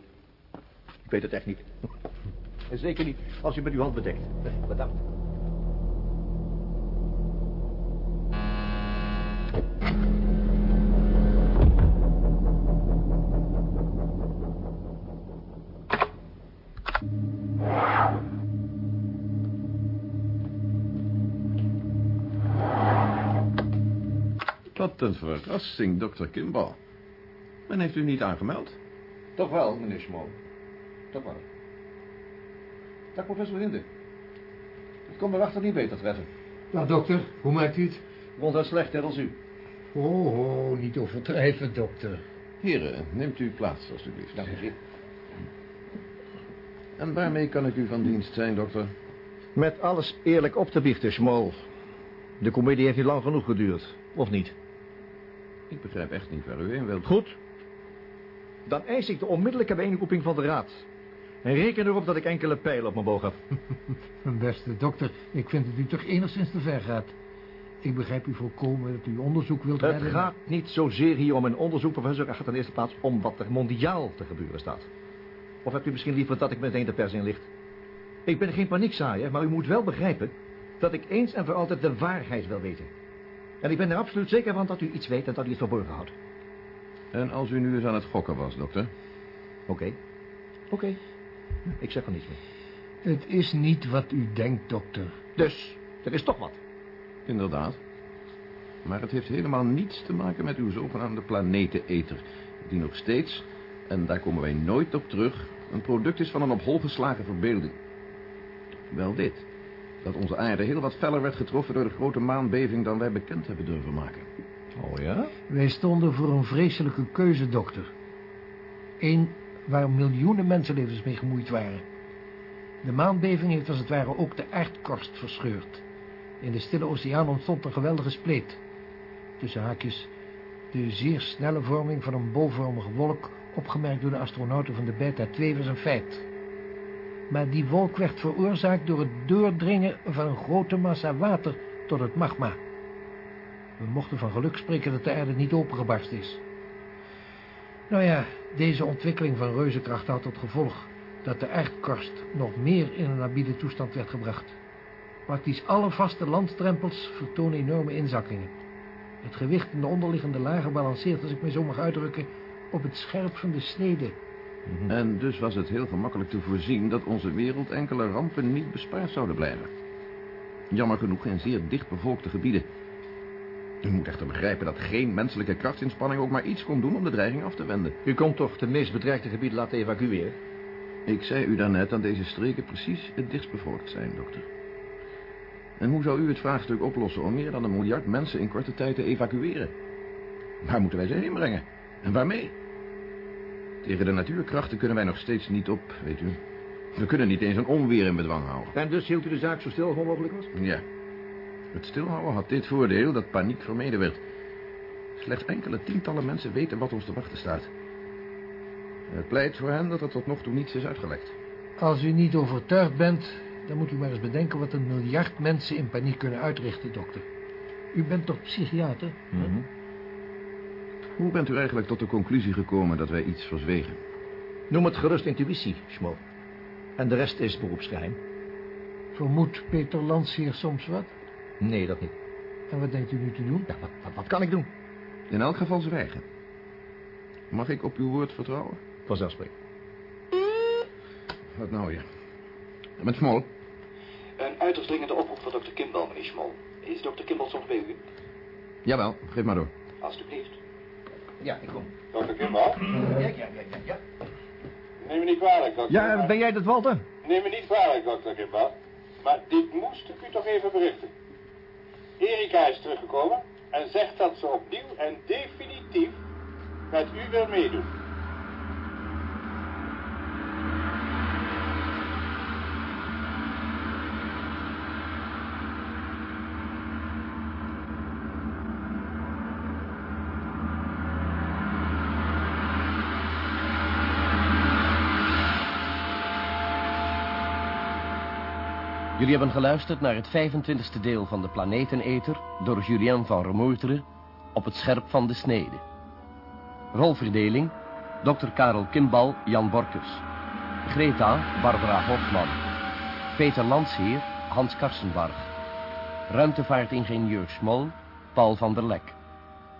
Ik weet het echt niet. En zeker niet als u met uw hand bedekt. Bedankt.
Een verrassing, dokter Kimball. Men heeft u niet aangemeld.
Toch wel, meneer Schmol. Toch wel. Dag, professor Hinde. Het kon erachter niet beter treffen.
Nou, dokter, hoe maakt u het?
Ronduit slecht, net als u.
Oh, oh, niet overdrijven, dokter.
Heren, neemt u plaats, alstublieft.
Dank u.
En waarmee kan ik u van dienst zijn, dokter?
Met alles eerlijk op te biechten, Schmol. De comedie heeft hier lang genoeg geduurd, of niet?
Ik begrijp echt niet waar u heen wilt.
Goed. Dan eis ik de onmiddellijke bijeenroeping van de raad. En reken erop dat ik enkele pijlen op mijn boog heb.
Mijn beste dokter, ik vind dat u toch enigszins te ver gaat. Ik begrijp u volkomen dat u onderzoek wilt
Het
redden.
gaat niet zozeer hier om een onderzoek, professor. Het gaat in de eerste plaats om wat er mondiaal te gebeuren staat. Of hebt u misschien liever dat ik meteen de pers inlicht? Ik ben geen paniekzaaier, maar u moet wel begrijpen... dat ik eens en voor altijd de waarheid wil weten. En ik ben er absoluut zeker van dat u iets weet en dat u het verborgen houdt.
En als u nu eens aan het gokken was, dokter?
Oké. Oké. Ik zeg er niets meer.
Het is niet wat u denkt, dokter.
Dus, er is toch wat.
Inderdaad. Maar het heeft helemaal niets te maken met uw zogenaamde planeteneter... die nog steeds, en daar komen wij nooit op terug... een product is van een op hol geslagen verbeelding. Wel dit. Dat onze aarde heel wat feller werd getroffen door de grote maanbeving... dan wij bekend hebben durven maken.
Oh ja?
Wij stonden voor een vreselijke keuze, dokter. Eén waar miljoenen mensenlevens mee gemoeid waren. De maanbeving heeft als het ware ook de aardkorst verscheurd. In de stille oceaan ontstond een geweldige spleet. Tussen haakjes de zeer snelle vorming van een bolvormige wolk... opgemerkt door de astronauten van de Beta 2 was een feit. Maar die wolk werd veroorzaakt door het doordringen van een grote massa water tot het magma. We mochten van geluk spreken dat de aarde niet opengebarst is. Nou ja, deze ontwikkeling van reuzenkracht had tot gevolg dat de aardkorst nog meer in een labiele toestand werd gebracht. Praktisch alle vaste landstrempels vertonen enorme inzakkingen. Het gewicht in de onderliggende lagen balanceert, als ik me zo mag uitdrukken, op het scherp van de snede.
En dus was het heel gemakkelijk te voorzien... dat onze wereld enkele rampen niet bespaard zouden blijven. Jammer genoeg in zeer dichtbevolkte gebieden. U moet echter begrijpen dat geen menselijke krachtsinspanning... ook maar iets kon doen om de dreiging af te wenden.
U komt toch de meest bedreigde gebieden laten evacueren?
Ik zei u daarnet dat deze streken precies het dichtst bevolkt zijn, dokter. En hoe zou u het vraagstuk oplossen om meer dan een miljard mensen in korte tijd te evacueren? Waar moeten wij ze heen brengen? En waarmee? Tegen de natuurkrachten kunnen wij nog steeds niet op, weet u. We kunnen niet eens een onweer in bedwang houden.
En dus hield u de zaak zo stil als mogelijk was?
Ja. Het stilhouden had dit voordeel dat paniek vermeden werd. Slechts enkele tientallen mensen weten wat ons te wachten staat. Het pleit voor hen dat er tot nog toe niets is uitgelekt.
Als u niet overtuigd bent, dan moet u maar eens bedenken wat een miljard mensen in paniek kunnen uitrichten, dokter. U bent toch psychiater?
Mhm. Hoe bent u eigenlijk tot de conclusie gekomen dat wij iets verzwegen?
Noem het gerust intuïtie, Schmol. En de rest is beroepsgeheim.
Vermoedt Peter Lans hier soms wat?
Nee, dat niet.
En wat denkt u nu te doen?
Ja, wat, wat, wat kan ik doen?
In elk geval zwijgen. Mag ik op uw woord vertrouwen?
Vanzelfsprekend.
Wat nou weer? Met Smol?
Een uiterst dringende oproep voor dokter Kimball, meneer Schmol. Is dokter Kimball soms bij u?
Jawel, geef maar door.
Alsjeblieft.
Ja, ik kom.
Dokter Kimball?
Ja, ja, ja, ja. ja.
Neem me niet kwalijk, dokter.
Ja, ben jij dat, Walter?
Neem me niet kwalijk, dokter Kimball. Maar dit moest ik u toch even berichten. Erika is teruggekomen en zegt dat ze opnieuw en definitief met u wil meedoen.
Jullie hebben geluisterd naar het 25e deel van de Planeteneter door Julien van Remoerteren op het scherp van de snede. Rolverdeling, Dr. Karel Kimbal, Jan Borkes. Greta, Barbara Hofman. Peter Landsheer, Hans Karsenbarg. Ruimtevaartingenieur Schmol, Paul van der Lek.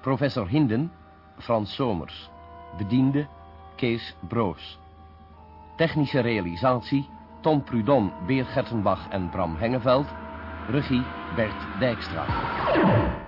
Professor Hinden, Frans Somers. Bediende, Kees Broos. Technische realisatie, Tom Prudon, Beer Gertenbach en Bram Hengeveld. Regie, Bert Dijkstra.